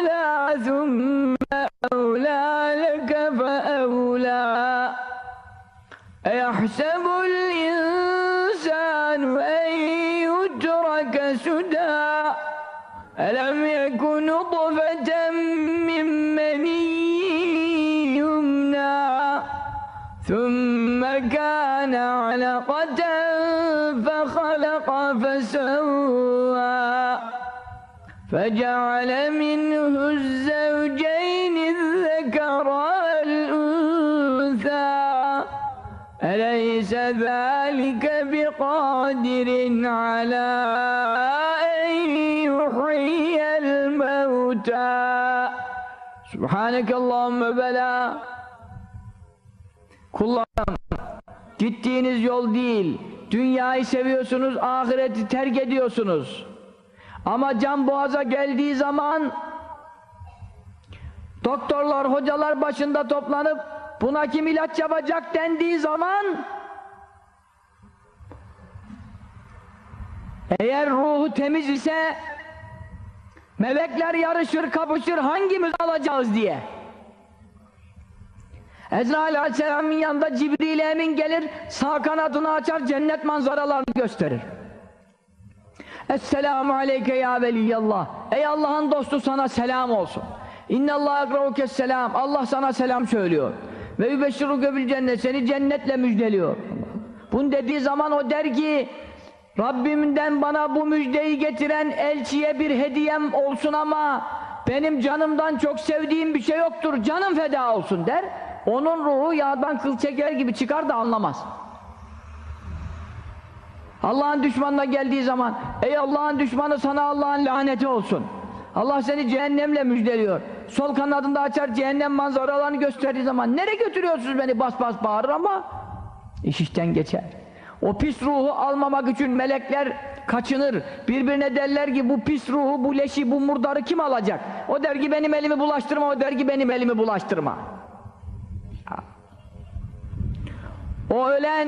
أيحسب الإنسان أن يترك سدى؟ ألم يكن نطفة من مني يمنى؟ ثم كان علقة فخلق فسوى فجعل منه الزوجين بقادر على أن يحيي الموتى سبحانك اللهم بلا Kullarım gittiğiniz yol değil dünyayı seviyorsunuz ahireti terk ediyorsunuz ama can boğaza geldiği zaman doktorlar hocalar başında toplanıp buna kim ilaç yapacak dendiği zaman eğer ruhu temiz ise melekler yarışır kapışır hangimiz alacağız diye. Ezrail Aleyhisselam'ın yanında Cibril Emin gelir sağ kanadını açar cennet manzaralarını gösterir. Esselamu aleyke ya veliyallah. Ey Allah'ın dostu sana selam olsun. İnnallâh ekrevukes selam. Allah sana selam söylüyor. Ve yübeşşiruke bil cennet seni cennetle müjdeliyor. Bunu dediği zaman o der ki Rabbimden bana bu müjdeyi getiren elçiye bir hediyem olsun ama benim canımdan çok sevdiğim bir şey yoktur canım feda olsun der. Onun ruhu yağdan kıl çeker gibi çıkar da anlamaz. Allah'ın düşmanına geldiği zaman ey Allah'ın düşmanı sana Allah'ın laneti olsun. Allah seni cehennemle müjdeliyor. Sol kanadında açar cehennem manzaralarını gösterdiği zaman nereye götürüyorsunuz beni? bas bas bağırır ama iş işten geçer o pis ruhu almamak için melekler kaçınır. Birbirine derler ki bu pis ruhu bu leşi bu murdarı kim alacak? O der ki benim elimi bulaştırma. O der ki benim elimi bulaştırma. O ölen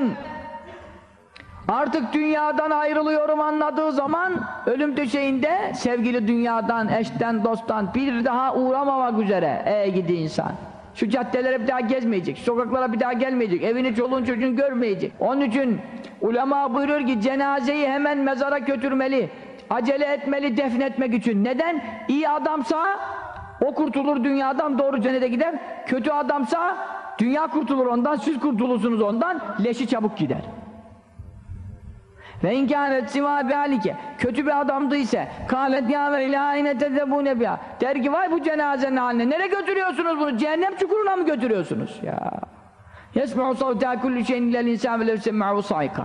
artık dünyadan ayrılıyorum anladığı zaman ölüm döşeğinde sevgili dünyadan, eşten, dosttan bir daha uğramamak üzere. Ey gidi insan şu caddelere bir daha gezmeyecek, sokaklara bir daha gelmeyecek, evini çoluğun çocuğunu görmeyecek. Onun için ulema buyuruyor ki cenazeyi hemen mezara götürmeli, acele etmeli defnetmek için. Neden? İyi adamsa o kurtulur dünyadan doğru cennete gider. Kötü adamsa dünya kurtulur ondan, siz kurtulursunuz ondan, leşi çabuk gider. Ve inkânet sivâ bihalike kötü bir adamdı ise kâlet ya ve ilâhine tezebûne biha der ki vay bu cenazenin haline nereye götürüyorsunuz bunu? Cehennem çukuruna mı götürüyorsunuz? Ya. Yesme'u savtâ kulli şeyin illel insân ve levsemmâhu sayka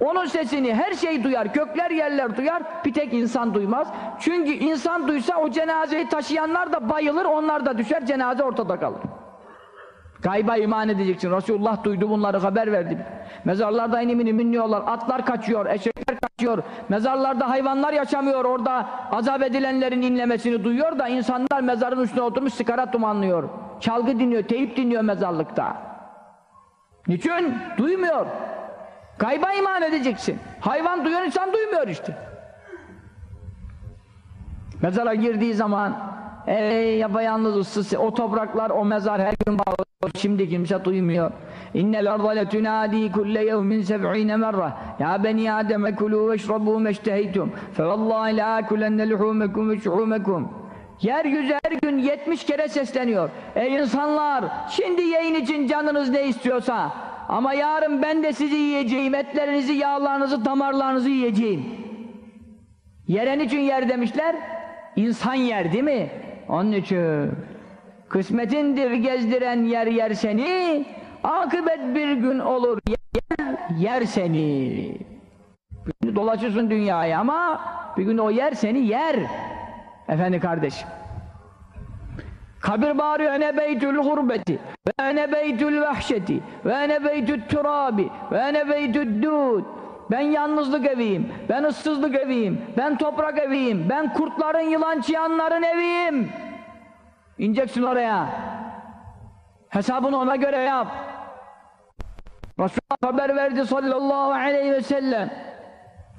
onun sesini her şey duyar gökler yerler duyar bir tek insan duymaz. Çünkü insan duysa o cenazeyi taşıyanlar da bayılır onlar da düşer cenaze ortada kalır Gayba iman edeceksin. Resulullah duydu bunları haber verdi. Mezarlarda inimini minliyorlar. Atlar kaçıyor, eşekler kaçıyor. Mezarlarda hayvanlar yaşamıyor. Orada azap edilenlerin inlemesini duyuyor da insanlar mezarın üstüne oturmuş sigara dumanlıyor. Çalgı dinliyor, teyip dinliyor mezarlıkta. Niçin? Duymuyor. Gayba iman edeceksin. Hayvan duyuyor, insan duymuyor işte. Mezara girdiği zaman ey yapayalnız ıssız o topraklar, o mezar her gün bağlı. Şimdi kimse duymuyor. İnnel arda letunadi kulle yevmin seb'ine merre. Ya beni Adem kulu veşrabu meşteheytum. Fe vallahi la akulenne luhumekum ve şuhumekum. Yeryüzü her gün 70 kere sesleniyor. Ey insanlar! Şimdi yayın için canınız ne istiyorsa ama yarın ben de sizi yiyeceğim. Etlerinizi, yağlarınızı, damarlarınızı yiyeceğim. Yeren için yer demişler. İnsan yer değil mi? Onun için. Kısmetindir gezdiren yer yer seni, akıbet bir gün olur yer yer seni. Dolaşırsın dünyayı ama bir gün o yer seni yer. Efendi kardeşim. Kabir bağırıyor ene beytül gurbeti ve ene beytül vahşeti ve ene beytül turabi ve ene beytül dud ben yalnızlık eviyim, ben ıssızlık eviyim, ben toprak eviyim, ben kurtların, yılan çıyanların eviyim. İneceksin oraya. Hesabını ona göre yap. Resulullah haber verdi sallallahu aleyhi ve sellem.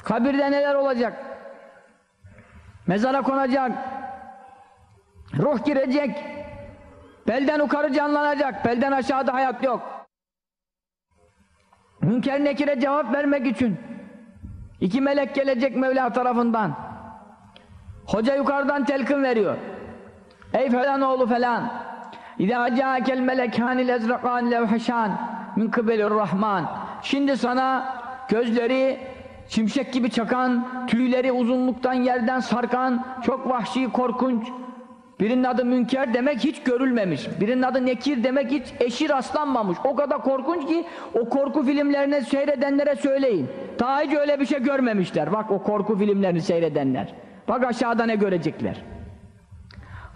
Kabirde neler olacak? Mezara konacak. Ruh girecek. Belden yukarı canlanacak. Belden aşağıda hayat yok. Münker nekire cevap vermek için iki melek gelecek Mevla tarafından. Hoca yukarıdan telkin veriyor. Ey falan oğlu falan. İzâ câkel melekânil ezrakânil evheşân min kıbelir rahman. Şimdi sana gözleri şimşek gibi çakan, tüyleri uzunluktan yerden sarkan, çok vahşi, korkunç. Birinin adı Münker demek hiç görülmemiş. Birinin adı Nekir demek hiç eşi rastlanmamış. O kadar korkunç ki o korku filmlerini seyredenlere söyleyin. Daha hiç öyle bir şey görmemişler. Bak o korku filmlerini seyredenler. Bak aşağıda ne görecekler.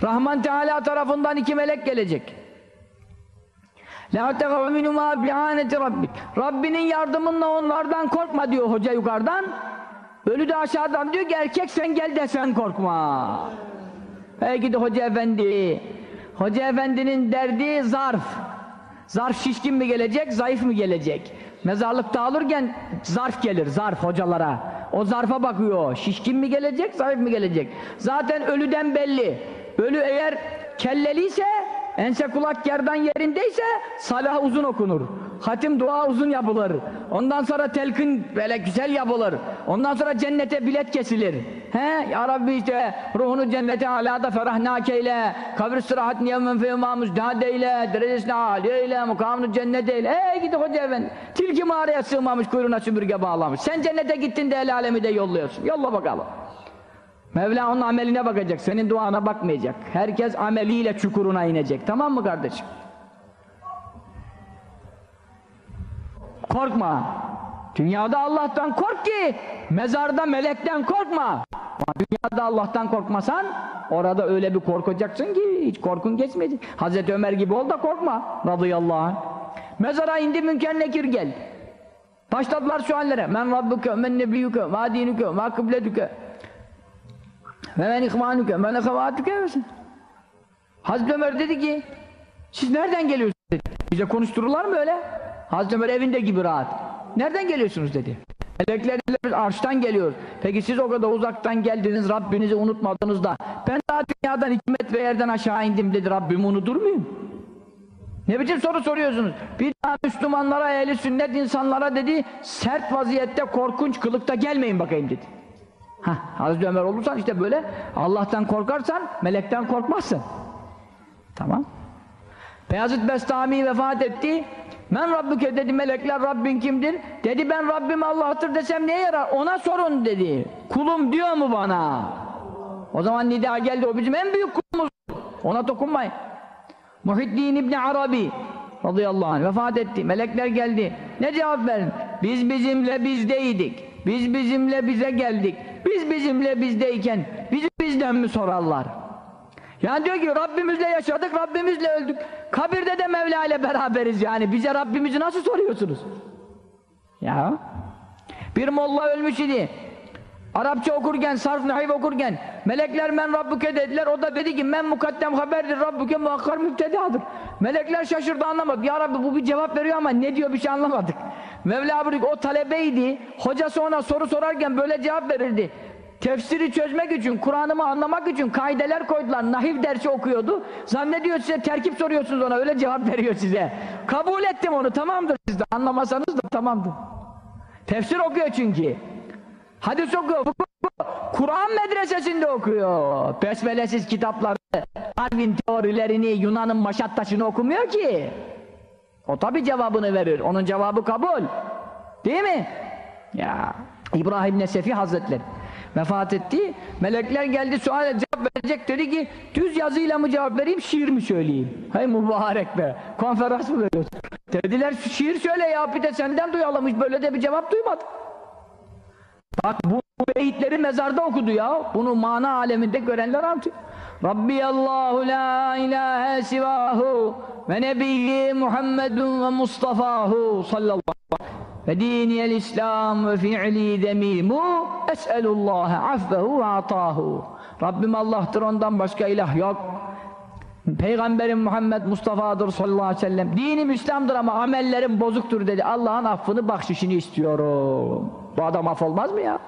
Rahman Teala tarafından iki melek gelecek. La tegav minuma. Rabbinin yardımınla onlardan korkma diyor hoca yukarıdan. Ölü de aşağıdan diyor ki erkek sen gel de sen korkma. Hey gidi hoca efendi. Hoca efendinin derdi zarf. Zarf şişkin mi gelecek, zayıf mı gelecek? Mezarlıkta alırken zarf gelir, zarf hocalara. O zarfa bakıyor. Şişkin mi gelecek, zayıf mı gelecek? Zaten ölüden belli. Ölü eğer kelleliyse, ense kulak yerden yerindeyse salah uzun okunur. Hatim dua uzun yapılır. Ondan sonra telkin böyle güzel yapılır. Ondan sonra cennete bilet kesilir. He ya Rabbi işte ruhunu cennete alada ferahnak eyle. Kabir sırahat niyemmen feyma müzdad eyle. Derecesine âli eyle. Mukamını cennet eyle. Ey gidi hoca efendi. Tilki mağaraya sığmamış kuyruğuna süpürge bağlamış. Sen cennete gittin de el alemi de yolluyorsun. Yolla bakalım. Mevla onun ameline bakacak, senin duana bakmayacak. Herkes ameliyle çukuruna inecek. Tamam mı kardeşim? Korkma. Dünyada Allah'tan kork ki mezarda melekten korkma. Ama dünyada Allah'tan korkmasan orada öyle bir korkacaksın ki hiç korkun geçmeyecek. Hazreti Ömer gibi ol da korkma radıyallahu anh. Mezara indi münker nekir gel. Başladılar suallere. Men rabbuke, men nebiyyuke, ma dinuke, ma kıbledüke. Ve men ihvanüke, men ehevatüke? Hazreti Ömer dedi ki siz nereden geliyorsunuz dedi. Bize konuştururlar mı öyle? Hazreti Ömer evinde gibi rahat. Nereden geliyorsunuz dedi. Melekler biz arştan geliyoruz. Peki siz o kadar uzaktan geldiniz Rabbinizi unutmadınız da ben daha dünyadan iki metre yerden aşağı indim dedi Rabbimi unutur muyum? Ne biçim soru soruyorsunuz? Bir daha Müslümanlara, ehli sünnet insanlara dedi sert vaziyette korkunç kılıkta gelmeyin bakayım dedi. Hah, Hazreti Ömer olursan işte böyle Allah'tan korkarsan melekten korkmazsın. Tamam. Beyazıt Bestami vefat etti. Men Rabbüke dedi melekler Rabbin kimdir? Dedi ben Rabbim Allah'tır desem neye yarar? Ona sorun dedi. Kulum diyor mu bana? O zaman nida geldi o bizim en büyük kulumuz. Ona dokunmayın. Muhiddin İbni Arabi radıyallahu anh vefat etti. Melekler geldi. Ne cevap verin? Biz bizimle bizdeydik. Biz bizimle bize geldik. Biz bizimle bizdeyken bizi bizden mi sorarlar? Yani diyor ki Rabbimizle yaşadık, Rabbimizle öldük. Kabirde de Mevla ile beraberiz yani. Bize Rabbimizi nasıl soruyorsunuz? Ya. Bir molla ölmüş idi. Arapça okurken, sarf nahiv okurken melekler men rabbuke dediler. O da dedi ki men mukaddem haberdir rabbuke muhakkar müptedadır. Melekler şaşırdı anlamadı. Ya Rabbi bu bir cevap veriyor ama ne diyor bir şey anlamadık. Mevla buyuruyor o talebeydi. Hocası ona soru sorarken böyle cevap verirdi. Tefsiri çözmek için, Kur'an'ımı anlamak için kaideler koydular. Nahiv dersi okuyordu. Zannediyor size terkip soruyorsunuz ona öyle cevap veriyor size. Kabul ettim onu tamamdır siz de anlamasanız da tamamdır. Tefsir okuyor çünkü. Hadis okuyor, Kur'an medresesinde okuyor. Besmelesiz kitapları, Darwin teorilerini, Yunan'ın maşat taşını okumuyor ki. O tabi cevabını verir. Onun cevabı kabul. Değil mi? Ya İbrahim Nesefi Hazretleri. Vefat etti. Melekler geldi suale cevap verecek dedi ki düz yazıyla mı cevap vereyim şiir mi söyleyeyim? Hay mübarek be. Konferans mı veriyorsun? Dediler şiir söyle ya bir de senden duyalım. Hiç böyle de bir cevap duymadık. Bak bu beyitleri mezarda okudu ya. Bunu mana aleminde görenler anlatıyor. Rabbi Allahu la ilahe sivahu ve nebiyyi Muhammedun ve Mustafahu sallallahu ve diniyel İslam ve fi'li demimu es'elullaha affehu ve atahu Rabbim Allah'tır ondan başka ilah yok. Peygamberim Muhammed Mustafa'dır sallallahu aleyhi ve sellem. Dinim İslam'dır ama amellerim bozuktur dedi. Allah'ın affını bahşişini istiyorum. Bu adam af olmaz mı ya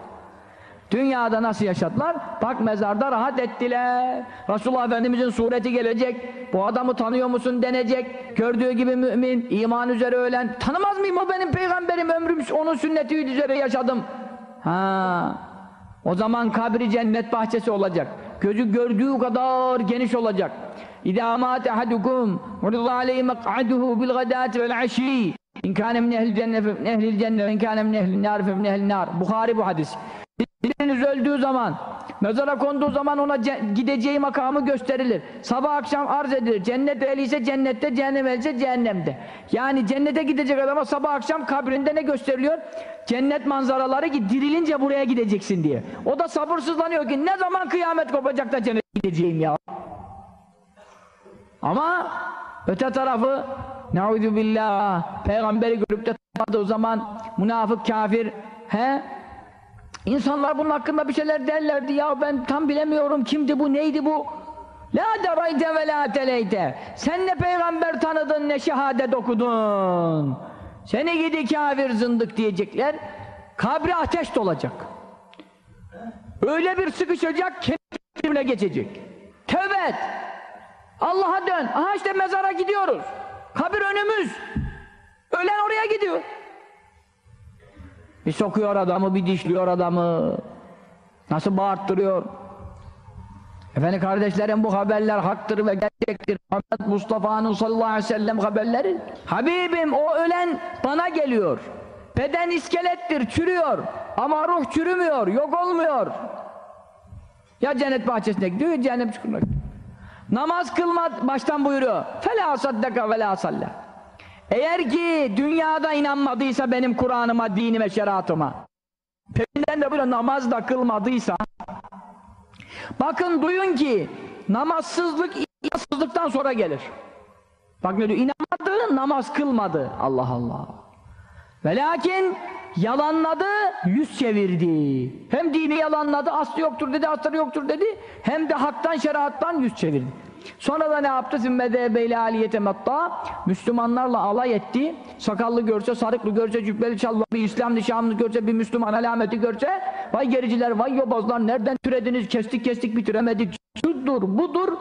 Dünyada nasıl yaşadılar? Bak mezarda rahat ettiler. Resulullah Efendimizin sureti gelecek. Bu adamı tanıyor musun denecek. Gördüğü gibi mümin, iman üzere ölen. Tanımaz mıyım o benim peygamberim ömrüm onun sünneti üzere yaşadım. Ha. O zaman kabri cennet bahçesi olacak. Gözü gördüğü kadar geniş olacak. İdâ mâte ahadukum ve rıza aleyhi mek'aduhu bil gadâti vel aşî. İn kâne min ehlil cennet ehlil cennet in kâne min ehlil nâr fe min ehlil nâr. Bukhari bu hadis. Biriniz öldüğü zaman, mezara konduğu zaman ona gideceği makamı gösterilir. Sabah akşam arz edilir. Cennet ehli ise cennette, cehennem ehli ise cehennemde. Yani cennete gidecek adama sabah akşam kabrinde ne gösteriliyor? Cennet manzaraları ki dirilince buraya gideceksin diye. O da sabırsızlanıyor ki ne zaman kıyamet kopacak da cennete gideceğim ya. Ama öte tarafı Nauzu billah peygamberi görüp de tanımadığı zaman münafık kafir he İnsanlar bunun hakkında bir şeyler derlerdi. Ya ben tam bilemiyorum kimdi bu neydi bu? La derayte ve la teleyte. Sen ne peygamber tanıdın ne şehadet okudun. Seni gidi kafir zındık diyecekler. Kabri ateş dolacak. Öyle bir sıkışacak kendine geçecek. Tövbe et. Allah'a dön. Aha işte mezara gidiyoruz. Kabir önümüz. Ölen oraya gidiyor bir sokuyor adamı, bir dişliyor adamı. Nasıl bağırttırıyor. Efendim kardeşlerim bu haberler haktır ve gerçektir. Muhammed Mustafa'nın sallallahu aleyhi ve sellem haberleri. Habibim o ölen bana geliyor. Beden iskelettir, çürüyor. Ama ruh çürümüyor, yok olmuyor. Ya cennet bahçesine gidiyor ya cehennem çukuruna gidiyor. Namaz kılma baştan buyuruyor. Fela saddaka ve la. Eğer ki dünyada inanmadıysa benim Kur'an'ıma, dinime, şeriatıma peşinden de böyle namaz da kılmadıysa bakın duyun ki namazsızlık imansızlıktan sonra gelir. Bak ne diyor? İnanmadı, namaz kılmadı. Allah Allah. Ve lakin yalanladı, yüz çevirdi. Hem dini yalanladı, aslı yoktur dedi, aslı yoktur dedi. Hem de haktan, şeriattan yüz çevirdi. Sonra da ne yaptı? Zimmede beyle aliyete Müslümanlarla alay etti. Sakallı görse, sarıklı görse, cübbeli çallı bir İslam nişanlı görse, bir Müslüman alameti görse vay gericiler, vay yobazlar nereden türediniz? Kestik kestik bitiremedik. Şudur, budur.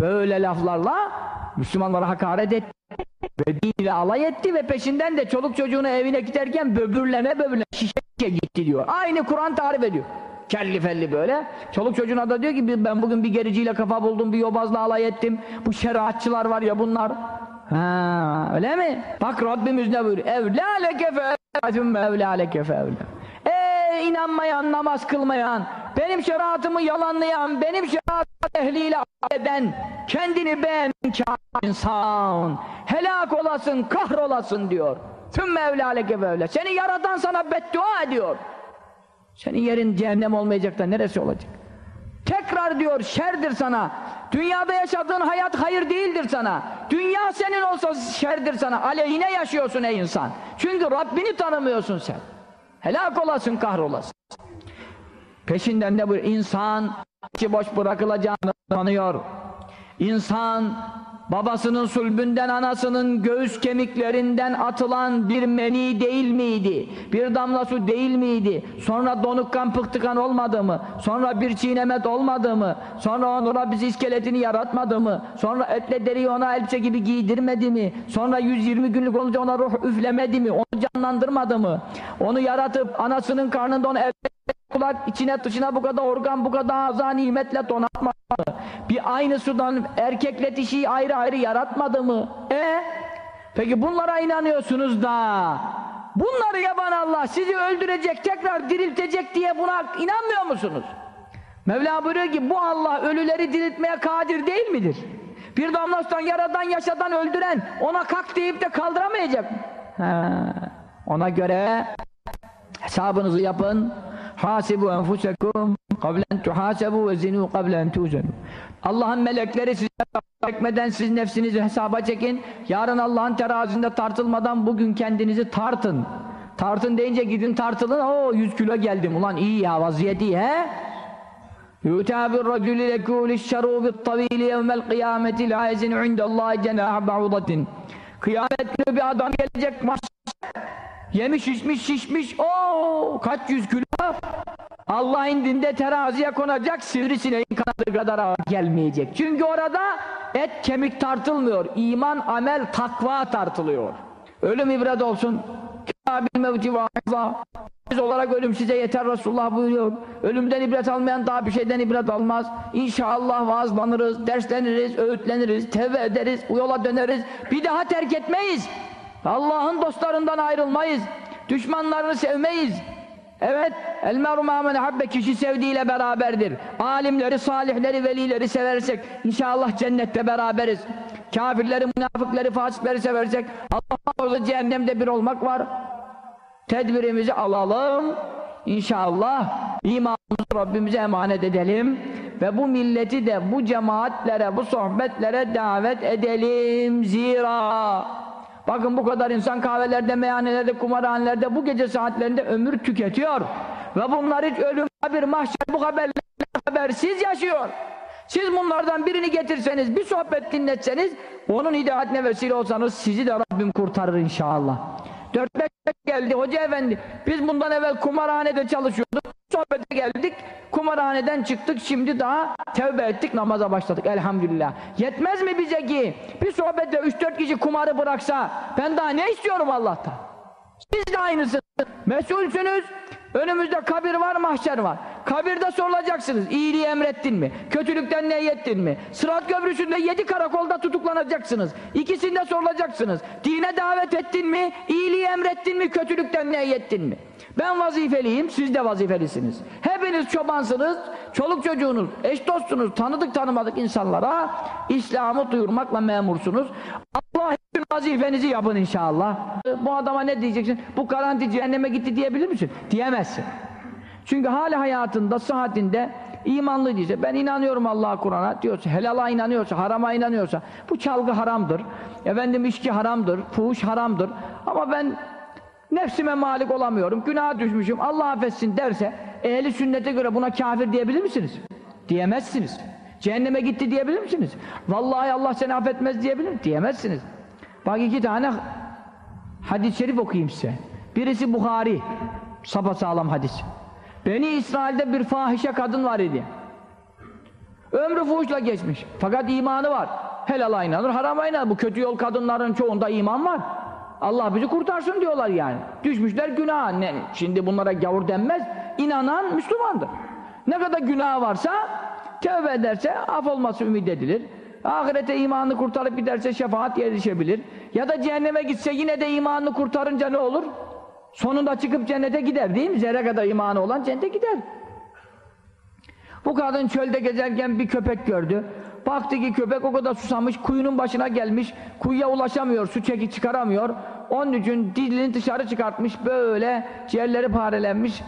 Böyle laflarla Müslümanlara hakaret etti. Ve diniyle alay etti ve peşinden de çoluk çocuğunu evine giderken böbürlene böbürlene şişe gitti diyor. Aynı Kur'an tarif ediyor kelli felli böyle. Çoluk çocuğuna da diyor ki ben bugün bir gericiyle kafa buldum, bir yobazla alay ettim. Bu şeriatçılar var ya bunlar. Ha, öyle mi? Bak Rabbimiz ne buyuruyor? Evlâ leke fe evlâ leke fe Ey inanmayan, namaz kılmayan, benim şeriatımı yalanlayan, benim şeriat ehliyle eden, kendini beğen insan, helak olasın, kahrolasın diyor. Tüm Mevla leke ve Seni yaratan sana beddua ediyor. Senin yerin cehennem olmayacak da neresi olacak? Tekrar diyor şerdir sana. Dünyada yaşadığın hayat hayır değildir sana. Dünya senin olsa şerdir sana. Aleyhine yaşıyorsun ey insan. Çünkü Rabbini tanımıyorsun sen. Helak olasın, kahrolasın. Peşinden de bu insan içi boş bırakılacağını tanıyor. İnsan babasının sulbünden anasının göğüs kemiklerinden atılan bir meni değil miydi? Bir damla su değil miydi? Sonra donuk kan pıhtıkan olmadı mı? Sonra bir çiğnemet olmadı mı? Sonra ona biz iskeletini yaratmadı mı? Sonra etle deriyi ona elbise gibi giydirmedi mi? Sonra 120 günlük olunca ona ruh üflemedi mi? Onu canlandırmadı mı? Onu yaratıp anasının karnında onu kulak içine dışına bu kadar organ bu kadar azan nimetle donatmadı bir aynı sudan erkekle dişiyi ayrı ayrı yaratmadı mı? E Peki bunlara inanıyorsunuz da bunları yapan Allah sizi öldürecek, tekrar diriltecek diye buna inanmıyor musunuz? Mevla buyuruyor ki bu Allah ölüleri diriltmeye kadir değil midir? Bir damla sudan yaradan yaşadan öldüren ona kalk deyip de kaldıramayacak mı? Ha, ona göre hesabınızı yapın. Hasibu enfusekum kablen tuhasebu ve zinu kablen tuzenu. Allah'ın melekleri size çekmeden siz nefsinizi hesaba çekin. Yarın Allah'ın terazinde tartılmadan bugün kendinizi tartın. Tartın deyince gidin tartılın. Oo 100 kilo geldim. Ulan iyi ya vaziyet iyi he? يُؤْتَى بِالرَّجُلِ لَكُولِ الشَّرُوبِ الطَّوِيلِ يَوْمَ الْقِيَامَةِ لَا يَزِنُ عِنْدَ اللّٰهِ جَنَاحَ بَعُوضَةٍ Kıyamet günü bir adam gelecek mahşer. Yemiş içmiş şişmiş. Oo kaç yüz kilo. Allah indinde teraziye konacak sivrisineğin kanadı kadar ağır gelmeyecek. Çünkü orada et kemik tartılmıyor. İman, amel, takva tartılıyor. Ölüm ibret olsun. Kâbil mevti. Biz olarak ölüm size yeter Resulullah buyuruyor. Ölümden ibret almayan daha bir şeyden ibret almaz. İnşallah vaazlanırız, dersleniriz, öğütleniriz, tevbe ederiz, yola döneriz. Bir daha terk etmeyiz. Allah'ın dostlarından ayrılmayız. Düşmanlarını sevmeyiz. Evet, el mâmen habbe kişi sevdiğiyle beraberdir. Alimleri, salihleri, velileri seversek inşallah cennette beraberiz. Kafirleri, münafıkları, fasıkları seversek Allah muhafaza cehennemde bir olmak var. Tedbirimizi alalım. İnşallah imanımızı Rabbimize emanet edelim ve bu milleti de bu cemaatlere, bu sohbetlere davet edelim. Zira bakın bu kadar insan kahvelerde, meyhanelerde, kumarhanelerde bu gece saatlerinde ömür tüketiyor. Ve bunlar hiç ölüm, bir mahşer bu haberlerle habersiz yaşıyor. Siz bunlardan birini getirseniz, bir sohbet dinletseniz, onun hidayetine vesile olsanız sizi de Rabbim kurtarır inşallah. Dört beş geldi hoca efendi. Biz bundan evvel kumarhanede çalışıyorduk. Sohbete geldik. Kumarhaneden çıktık. Şimdi daha tevbe ettik. Namaza başladık. Elhamdülillah. Yetmez mi bize ki bir sohbette üç dört kişi kumarı bıraksa ben daha ne istiyorum Allah'tan? Siz de aynısınız. Mesulsünüz. Önümüzde kabir var, mahşer var. Kabirde sorulacaksınız. İyiliği emrettin mi? Kötülükten nehyettin mi? Sırat köprüsünde yedi karakolda tutuklanacaksınız. İkisinde sorulacaksınız. Dine davet ettin mi? İyiliği emrettin mi? Kötülükten nehyettin mi? Ben vazifeliyim, siz de vazifelisiniz. Hepiniz çobansınız, çoluk çocuğunuz, eş dostunuz, tanıdık tanımadık insanlara İslam'ı duyurmakla memursunuz. Allah bütün vazifenizi yapın inşallah. Bu adama ne diyeceksin? Bu garanti cehenneme gitti diyebilir misin? Diyemezsin. Çünkü hali hayatında, sıhhatinde imanlı değilse, ben inanıyorum Allah'a Kur'an'a diyorsa, helala inanıyorsa, harama inanıyorsa, bu çalgı haramdır, efendim içki haramdır, fuhuş haramdır ama ben nefsime malik olamıyorum, günaha düşmüşüm, Allah affetsin derse, ehli sünnete göre buna kafir diyebilir misiniz? Diyemezsiniz. Cehenneme gitti diyebilir misiniz? Vallahi Allah seni affetmez diyebilir? Diyemezsiniz. Bak iki tane hadis-i şerif okuyayım size. Birisi Bukhari, sapasağlam hadis. Beni İsrail'de bir fahişe kadın var idi. Ömrü fuhuşla geçmiş. Fakat imanı var. Helala inanır, harama inanır. Bu kötü yol kadınların çoğunda iman var. Allah bizi kurtarsın diyorlar yani. Düşmüşler günah. Ne? Şimdi bunlara gavur denmez. İnanan Müslümandır. Ne kadar günah varsa tövbe ederse af olması ümit edilir. Ahirete imanını kurtarıp giderse şefaat erişebilir. Ya da cehenneme gitse yine de imanını kurtarınca ne olur? Sonunda çıkıp cennete gider değil mi? Zerre kadar imanı olan cennete gider. Bu kadın çölde gezerken bir köpek gördü. Baktı ki köpek o kadar susamış, kuyunun başına gelmiş, kuyuya ulaşamıyor, su çeki çıkaramıyor. Onun için dilini dışarı çıkartmış, böyle ciğerleri parelenmiş.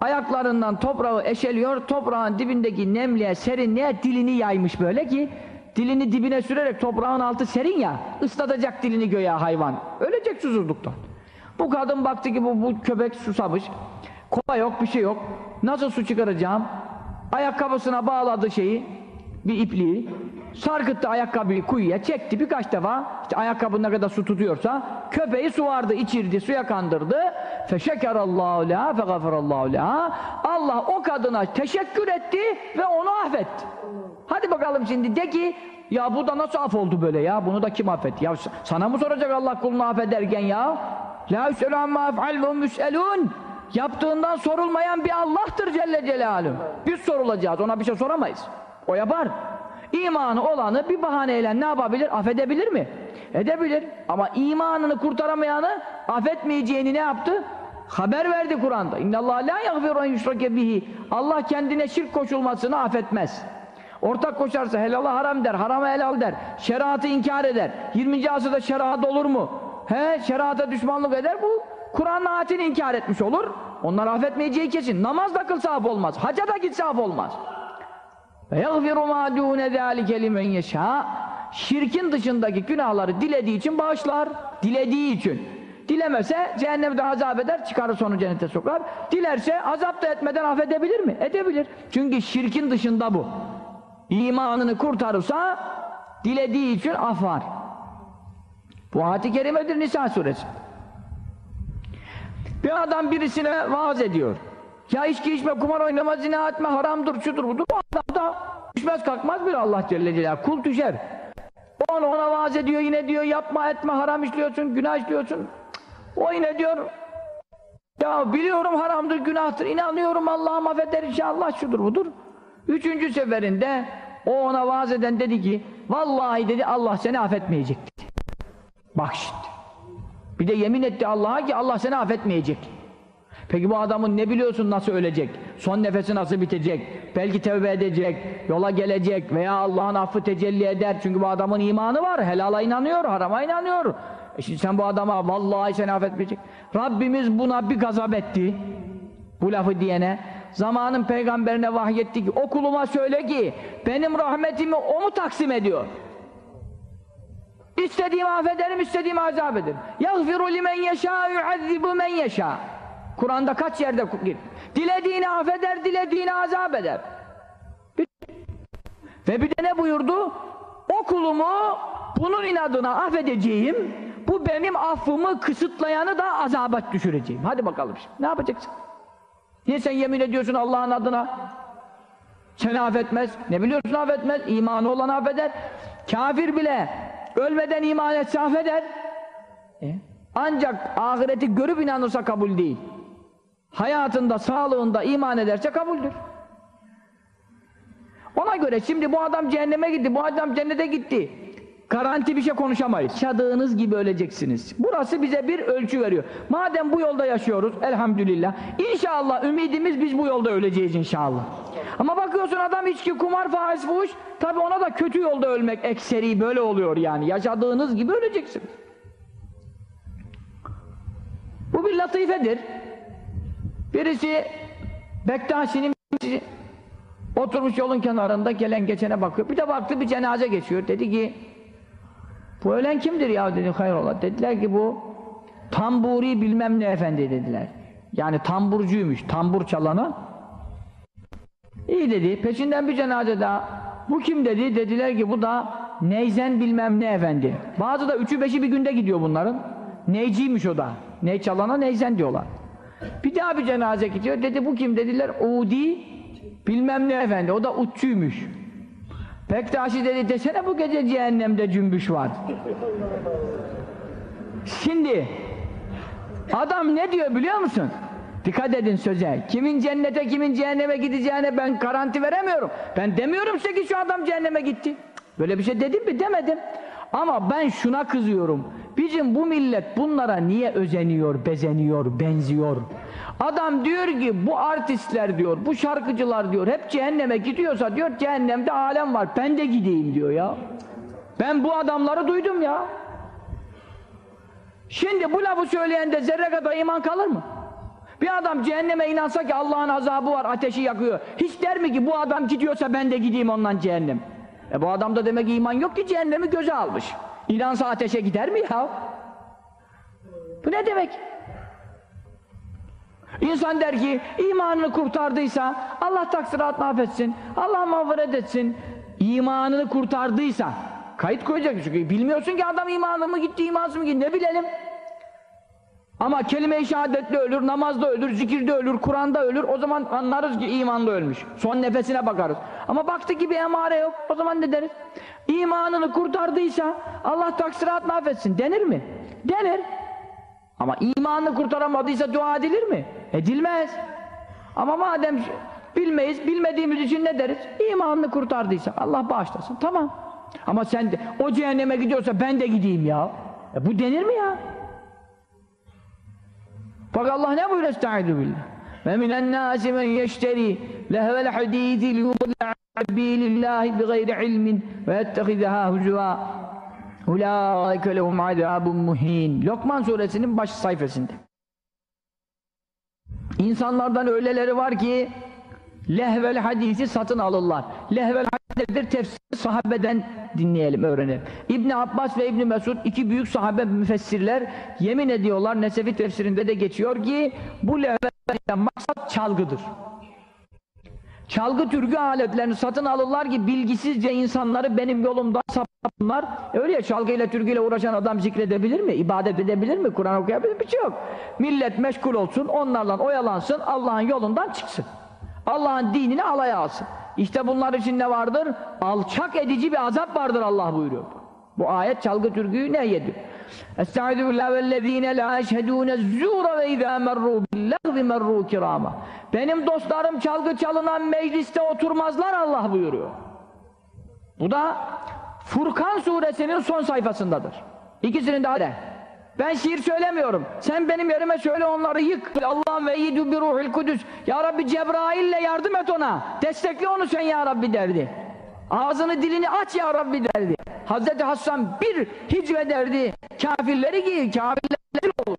Ayaklarından toprağı eşeliyor, toprağın dibindeki nemliğe, serinliğe dilini yaymış böyle ki dilini dibine sürerek toprağın altı serin ya, ıslatacak dilini göğe hayvan. Ölecek susuzluktan. Bu kadın baktı ki bu, bu köpek susamış. Kova yok, bir şey yok. Nasıl su çıkaracağım? Ayakkabısına bağladı şeyi, bir ipliği. Sarkıttı ayakkabıyı kuyuya, çekti birkaç defa. İşte ayakkabı ne kadar su tutuyorsa köpeği su vardı, içirdi, suya kandırdı. Feşekerallahu leha fegaferallahu leha. Allah o kadına teşekkür etti ve onu affetti. Hadi bakalım şimdi de ki ya bu da nasıl af oldu böyle ya? Bunu da kim affetti? Ya sana mı soracak Allah kulunu affederken ya? La yüselü amma ef'al ve müselun. Yaptığından sorulmayan bir Allah'tır Celle Celaluhu. Biz sorulacağız, ona bir şey soramayız. O yapar. İmanı olanı bir bahaneyle ne yapabilir? Affedebilir mi? Edebilir. Ama imanını kurtaramayanı affetmeyeceğini ne yaptı? Haber verdi Kur'an'da. İnnallâhe lâ yagfiru en yüşrake bihi. Allah kendine şirk koşulmasını affetmez. Ortak koşarsa helala haram der, harama helal der. Şeriatı inkar eder. 20. asırda şeriat olur mu? He, şeriata düşmanlık eder. Bu Kur'an'ın ayetini inkar etmiş olur. Onlar affetmeyeceği kesin. Namaz da kılsa af olmaz. Haca da gitse olmaz. Ve yagfiru ma dûne zâlike limen. Şirkin dışındaki günahları dilediği için bağışlar. Dilediği için. Dilemese cehennemde azap eder, çıkarır sonu cennete sokar. Dilerse azap da etmeden affedebilir mi? Edebilir. Çünkü şirkin dışında bu. İmanını kurtarırsa dilediği için af var. Bu ayet-i kerimedir Nisa suresi. Bir adam birisine vaaz ediyor. Ya içki içme, kumar oynama, zina etme, haramdır, şudur budur. O adam da düşmez kalkmaz bir Allah Celle Celaluhu. Kul düşer. Onu ona vaaz ediyor yine diyor yapma etme haram işliyorsun, günah işliyorsun. O yine diyor ya biliyorum haramdır, günahtır, inanıyorum Allah'ım affeder inşallah şudur budur. Üçüncü seferinde o ona vaaz eden dedi ki vallahi dedi Allah seni affetmeyecek dedi. Bak şimdi. Bir de yemin etti Allah'a ki Allah seni affetmeyecek. Peki bu adamın ne biliyorsun nasıl ölecek? Son nefesi nasıl bitecek? Belki tevbe edecek, yola gelecek veya Allah'ın affı tecelli eder. Çünkü bu adamın imanı var. Helala inanıyor, harama inanıyor. E şimdi sen bu adama vallahi seni affetmeyecek. Rabbimiz buna bir gazap etti. Bu lafı diyene. Zamanın peygamberine vahyetti ki o kuluma söyle ki benim rahmetimi o mu taksim ediyor? İstediğimi affederim, istediğimi azap ederim. يَغْفِرُ لِمَنْ يَشَاءُ يُعَذِّبُ مَنْ يَشَاءُ Kur'an'da kaç yerde? Dilediğini affeder, dilediğini azap eder. Ve bir de ne buyurdu? O kulumu bunun inadına affedeceğim, bu benim affımı kısıtlayanı da azaba düşüreceğim. Hadi bakalım şimdi. Ne yapacaksın? Niye sen yemin ediyorsun Allah'ın adına? Seni affetmez. Ne biliyorsun affetmez? İmanı olan affeder. Kafir bile ölmeden iman etse affeder. E? Ancak ahireti görüp inanırsa kabul değil. Hayatında, sağlığında iman ederse kabuldür. Ona göre şimdi bu adam cehenneme gitti, bu adam cennete gitti. Garanti bir şey konuşamayız. Yaşadığınız gibi öleceksiniz. Burası bize bir ölçü veriyor. Madem bu yolda yaşıyoruz, elhamdülillah. İnşallah ümidimiz biz bu yolda öleceğiz inşallah. Ama bakıyorsun adam içki, kumar, faiz, fuhuş. Tabi ona da kötü yolda ölmek ekseri böyle oluyor yani. Yaşadığınız gibi öleceksiniz. Bu bir latifedir. Birisi Bektaşi'nin oturmuş yolun kenarında gelen geçene bakıyor. Bir de baktı bir cenaze geçiyor. Dedi ki bu ölen kimdir ya dedi hayrola. Dediler ki bu tamburi bilmem ne efendi dediler. Yani tamburcuymuş. Tambur çalanı. İyi dedi. Peşinden bir cenaze daha. Bu kim dedi? Dediler ki bu da Neyzen bilmem ne efendi. Bazı da üçü beşi bir günde gidiyor bunların. Neyciymiş o da. Ney çalana Neyzen diyorlar. Bir daha bir cenaze gidiyor. Dedi bu kim? Dediler Udi bilmem ne efendi. O da utçuymuş. Bektaşi dedi desene bu gece cehennemde cümbüş var. Şimdi adam ne diyor biliyor musun? Dikkat edin söze. Kimin cennete kimin cehenneme gideceğine ben garanti veremiyorum. Ben demiyorum size ki şu adam cehenneme gitti. Böyle bir şey dedim mi? Demedim. Ama ben şuna kızıyorum. Bizim bu millet bunlara niye özeniyor, bezeniyor, benziyor? Adam diyor ki bu artistler diyor, bu şarkıcılar diyor hep cehenneme gidiyorsa diyor cehennemde alem var. Ben de gideyim diyor ya. Ben bu adamları duydum ya. Şimdi bu lafı söyleyende zerre kadar iman kalır mı? Bir adam cehenneme inansa ki Allah'ın azabı var, ateşi yakıyor. Hiç der mi ki bu adam gidiyorsa ben de gideyim ondan cehennem? E bu adamda demek iman yok ki cehennemi göze almış. İnansa ateşe gider mi ya? Bu ne demek? İnsan der ki imanını kurtardıysa Allah taksirat affetsin, Allah mağfiret etsin. İmanını kurtardıysa kayıt koyacak çünkü bilmiyorsun ki adam imanı mı gitti, imansız mı gitti ne bilelim. Ama kelime-i şehadetle ölür, namazda ölür, zikirde ölür, Kur'an'da ölür. O zaman anlarız ki imanlı ölmüş. Son nefesine bakarız. Ama baktı ki bir emare yok. O zaman ne deriz? İmanını kurtardıysa Allah taksirat affetsin. Denir mi? Denir. Ama imanını kurtaramadıysa dua edilir mi? Edilmez. Ama madem bilmeyiz, bilmediğimiz için ne deriz? İmanını kurtardıysa Allah bağışlasın. Tamam. Ama sen de o cehenneme gidiyorsa ben de gideyim ya. E bu denir mi ya? Bak Allah ne buyuruyor? Estaizu billah. Ve minen nâsi men yeşteri lehvel hadîzi liyudilla sabilillahi bi gayri ilmin ve yettehizeha huzuvâ Ulaike lehum azabun muhin. Lokman suresinin baş sayfasında. İnsanlardan öyleleri var ki lehvel hadisi satın alırlar. Lehvel hadisdir tefsir sahabeden dinleyelim, öğrenelim. İbn Abbas ve İbn Mesud iki büyük sahabe müfessirler yemin ediyorlar Nesefi tefsirinde de geçiyor ki bu lehvel hadisten maksat çalgıdır. Çalgı türkü aletlerini satın alırlar ki bilgisizce insanları benim yolumdan sapmasınlar. Öyle ya çalgıyla türküyle uğraşan adam zikredebilir mi? İbadet edebilir mi? Kur'an okuyabilir mi? Bir şey yok. Millet meşgul olsun, onlarla oyalansın, Allah'ın yolundan çıksın. Allah'ın dinini alaya alsın. İşte bunlar için ne vardır? Alçak edici bir azap vardır Allah buyuruyor. Bu ayet çalgı türküyü ne yedi? Estaizu billahi vellezine la eşhedûne zûra ve izâ merrû billahvi merrû kirâma. Benim dostlarım çalgı çalınan mecliste oturmazlar Allah buyuruyor. Bu da Furkan suresinin son sayfasındadır. İkisinin de. Ben şiir söylemiyorum. Sen benim yerime söyle onları yık. Allah'ım ve yidü bir ruhil kudüs. Ya Rabbi Cebrail'le yardım et ona. Destekle onu sen ya Rabbi derdi. Ağzını dilini aç ya Rabbi derdi. Hazreti Hasan bir hicve derdi. Kafirleri giy, kafirleri olur.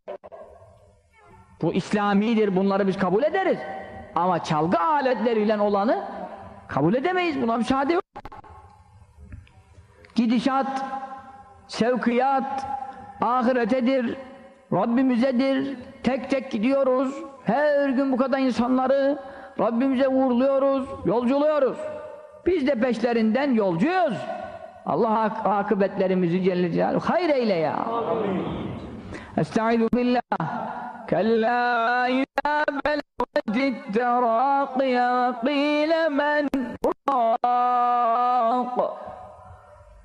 Bu İslamidir, bunları biz kabul ederiz. Ama çalgı aletleriyle olanı kabul edemeyiz. Buna müsaade yok. Gidişat, sevkiyat, ahiretedir, Rabbimizedir. Tek tek gidiyoruz. Her gün bu kadar insanları Rabbimize uğurluyoruz, yolculuyoruz. Biz de peşlerinden yolcuyuz. Allah ak akıbetlerimizi Celle Celaluhu hayır eyle ya. Estaizu billah. Kella izâ belagatit terâqiye ve qîle men râq.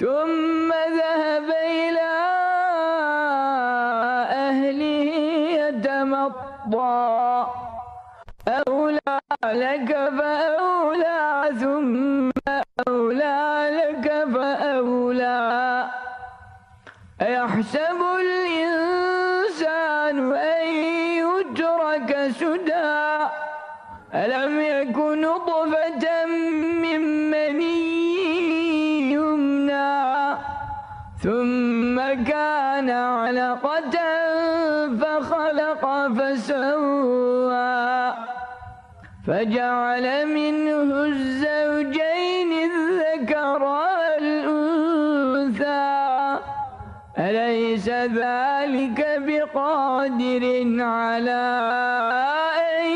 ثم ذهب إلى أهله يتمطى. أولى لك فأولى ثم أولى لك فأولى. أيحسب الإنسان أن يترك سدى؟ ألم يكن نطفة من ثم كان علقة فخلق فسوى فجعل منه الزوجين الذكر والأنثى. أليس ذلك بقادر على أن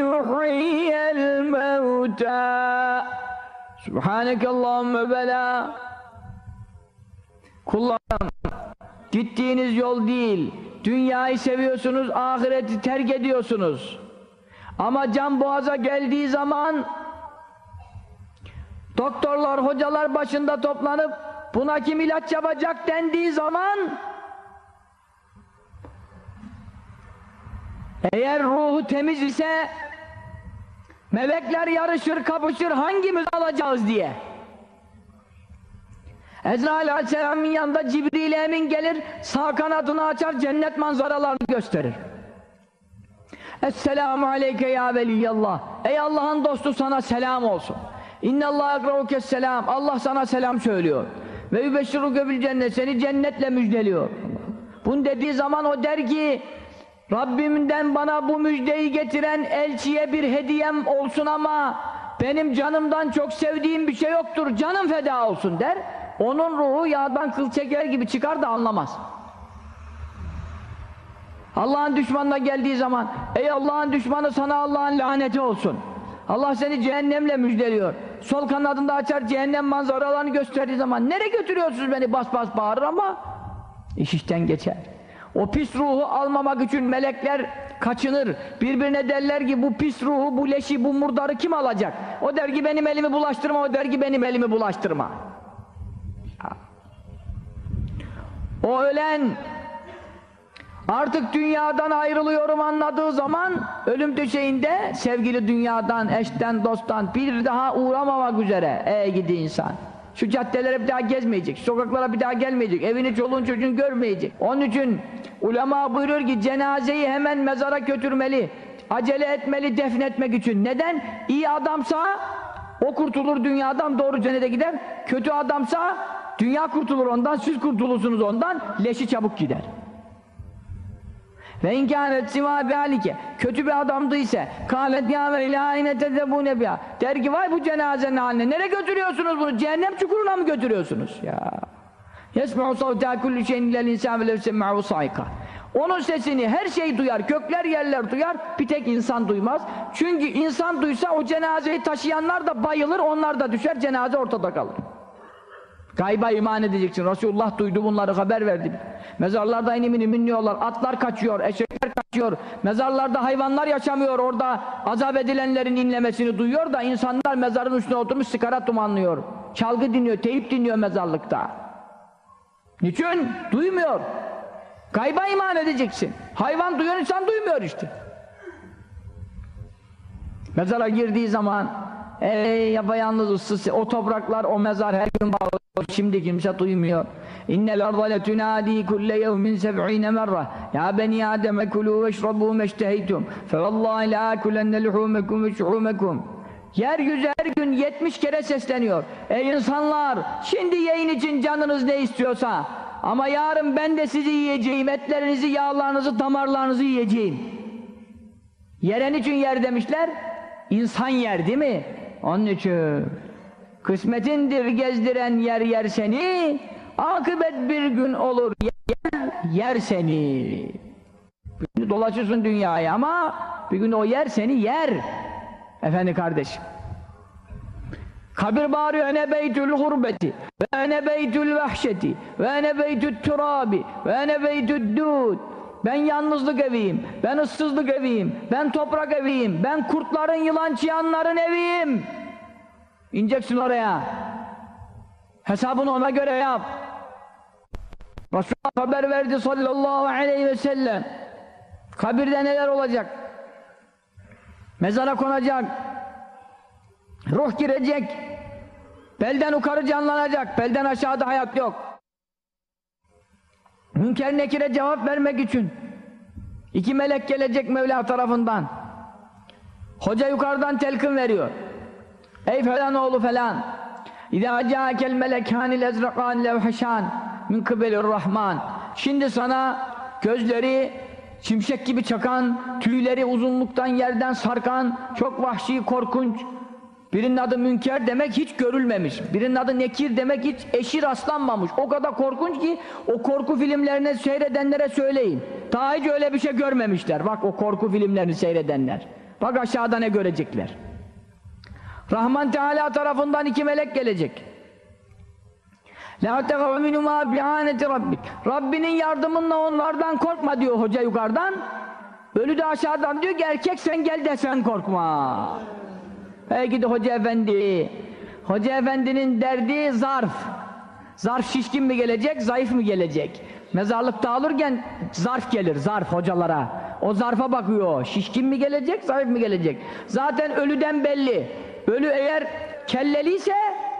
يحيي الموتى؟ سبحانك اللهم بلى. Kullarım gittiğiniz yol değil dünyayı seviyorsunuz ahireti terk ediyorsunuz. Ama can boğaza geldiği zaman doktorlar hocalar başında toplanıp buna kim ilaç yapacak? dendiği zaman eğer ruhu temiz ise melekler yarışır kapışır hangimiz alacağız? diye Ezrail Aleyhisselam'ın yanında Cibril Emin gelir sağ kanadını açar cennet manzaralarını gösterir. Esselamu aleyke ya veliyallah. Ey Allah'ın dostu sana selam olsun. İnnallâh ekrevukes selam. Allah sana selam söylüyor. Ve yübeşşiruke bil cennet seni cennetle müjdeliyor. Bunu dediği zaman o der ki Rabbimden bana bu müjdeyi getiren elçiye bir hediyem olsun ama benim canımdan çok sevdiğim bir şey yoktur. Canım feda olsun der onun ruhu yağdan kıl çeker gibi çıkar da anlamaz Allah'ın düşmanına geldiği zaman ey Allah'ın düşmanı sana Allah'ın laneti olsun Allah seni cehennemle müjdeliyor sol kanadında açar cehennem manzaralarını gösterdiği zaman nereye götürüyorsunuz beni bas bas bağırır ama iş işten geçer. O pis ruhu almamak için melekler kaçınır. Birbirine derler ki bu pis ruhu, bu leşi, bu murdarı kim alacak? O der ki benim elimi bulaştırma, o der ki benim elimi bulaştırma. O ölen artık dünyadan ayrılıyorum anladığı zaman ölüm döşeğinde sevgili dünyadan, eşten, dosttan bir daha uğramamak üzere ey gidi insan. Şu caddelere bir daha gezmeyecek, sokaklara bir daha gelmeyecek, evini çoluğun çocuğun görmeyecek. Onun için ulema buyuruyor ki cenazeyi hemen mezara götürmeli, acele etmeli defnetmek için. Neden? İyi adamsa o kurtulur dünyadan doğru cennete gider. Kötü adamsa dünya kurtulur ondan, siz kurtulursunuz ondan, leşi çabuk gider. Ve inkânet sivâ bihalike kötü bir adamdı ise kâlet yâ ve ilâhine tezebûne biha der ki vay bu cenazenin haline nereye götürüyorsunuz bunu? Cehennem çukuruna mı götürüyorsunuz? Ya. Yesme'u savtâ kulli şeyin ilel insân ve levsemmâhu sayka. Onun sesini her şey duyar gökler yerler duyar bir tek insan duymaz. Çünkü insan duysa o cenazeyi taşıyanlar da bayılır onlar da düşer cenaze ortada kalır Gayba iman edeceksin. Resulullah duydu bunları haber verdi. Mezarlarda inimini minliyorlar. Atlar kaçıyor, eşekler kaçıyor. Mezarlarda hayvanlar yaşamıyor. Orada azap edilenlerin inlemesini duyuyor da insanlar mezarın üstüne oturmuş sigara dumanlıyor. Çalgı dinliyor, teyip dinliyor mezarlıkta. Niçin? Duymuyor. Gayba iman edeceksin. Hayvan duyuyor, insan duymuyor işte. Mezara girdiği zaman ey yapayalnız ıssız o topraklar, o mezar her gün bağlı. Şimdi kimse duymuyor. İnnel arda letunadi kulle yevmin seb'ine merre. Ya beni Adem kulu veşrabu meşteheytum. Fevallahi la akulenne luhumekum ve şuhumekum. Yeryüzü her gün 70 kere sesleniyor. Ey insanlar! Şimdi yayın için canınız ne istiyorsa ama yarın ben de sizi yiyeceğim. Etlerinizi, yağlarınızı, damarlarınızı yiyeceğim. Yeren için yer demişler. İnsan yer değil mi? Onun için Kısmetindir gezdiren yer yer seni, akıbet bir gün olur yer yer seni. Dolaşırsın dünyaya ama bir gün o yer seni yer. Efendi kardeşim. Kabir bağırıyor ene beytül gurbeti ve ene beytül vahşeti ve ene beytül turabi ve ene beytül dud ben yalnızlık eviyim, ben ıssızlık eviyim, ben toprak eviyim, ben kurtların, yılan çıyanların eviyim. İneceksin oraya. Hesabını ona göre yap. Resulullah haber verdi sallallahu aleyhi ve sellem. Kabirde neler olacak? Mezara konacak. Ruh girecek. Belden yukarı canlanacak. Belden aşağıda hayat yok. Münker nekire cevap vermek için iki melek gelecek Mevla tarafından. Hoca yukarıdan telkin veriyor. Ey falan oğlu falan İzâ câkel melekânil ezrakân levheşân min kıbelir rahman Şimdi sana gözleri şimşek gibi çakan, tüyleri uzunluktan yerden sarkan, çok vahşi, korkunç birinin adı Münker demek hiç görülmemiş. Birinin adı Nekir demek hiç eşi rastlanmamış. O kadar korkunç ki o korku filmlerini seyredenlere söyleyin. Daha hiç öyle bir şey görmemişler. Bak o korku filmlerini seyredenler. Bak aşağıda ne görecekler. Rahman Teala tarafından iki melek gelecek. La tegav minuma bi'aneti rabbik. Rabbinin yardımınla onlardan korkma diyor hoca yukarıdan. Ölü de aşağıdan diyor ki erkek sen gel de sen korkma. Hey gidi hoca efendi. Hoca efendinin derdi zarf. Zarf şişkin mi gelecek, zayıf mı gelecek? Mezarlıkta alırken zarf gelir, zarf hocalara. O zarfa bakıyor. Şişkin mi gelecek, zayıf mı gelecek? Zaten ölüden belli. Ölü eğer kelleliyse,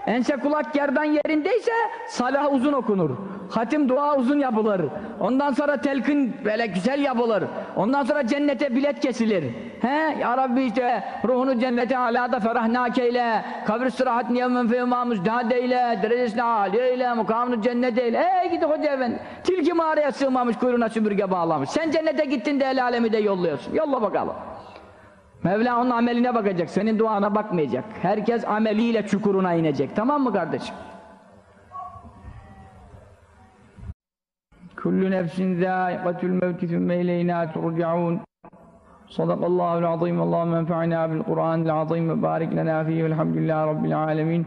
ense kulak yerden yerindeyse salah uzun okunur. Hatim dua uzun yapılır. Ondan sonra telkin böyle güzel yapılır. Ondan sonra cennete bilet kesilir. He? Ya Rabbi işte ruhunu cennete alada ferahnak eyle. Kabir sırahat niyemmen feyma müzdad eyle. Derecesine âli eyle. Mukamını cennet eyle. Ey gidi hoca efendi. Tilki mağaraya sığmamış kuyruğuna süpürge bağlamış. Sen cennete gittin de el alemi de yolluyorsun. Yolla bakalım. Mevla onun ameline bakacak, senin duana bakmayacak. Herkes ameliyle çukuruna inecek. Tamam mı kardeşim? Kullu nefsin zâikatul mevti thumme ileyna turcaun Sadakallahul azim. Allahümme enfa'na bil Kur'anil azim ve barik lena fihi velhamdülillahi rabbil alemin.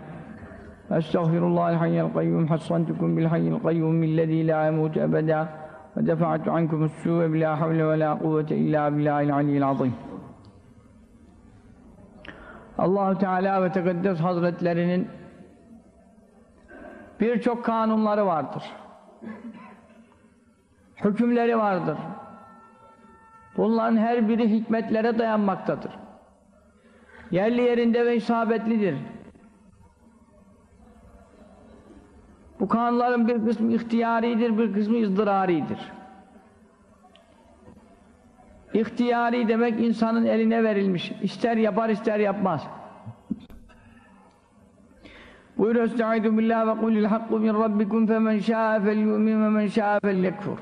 Estağfirullahal hayyel kayyum hassantukum bil hayyil kayyum millezî la emut ebeda ve defa'tu ankumus su'e bila havle ve la kuvvete illa billahil aliyyil azim. Allahu Teala ve Tekaddes Hazretlerinin birçok kanunları vardır. Hükümleri vardır. Bunların her biri hikmetlere dayanmaktadır. Yerli yerinde ve isabetlidir. Bu kanunların bir kısmı ihtiyaridir, bir kısmı ızdıraridir. İhtiyari demek insanın eline verilmiş. İster yapar ister yapmaz. Buyur Estaizu billah ve kulil hakku min rabbikum femen şâ'a fel yu'min ve men şâ'a fel yekfur.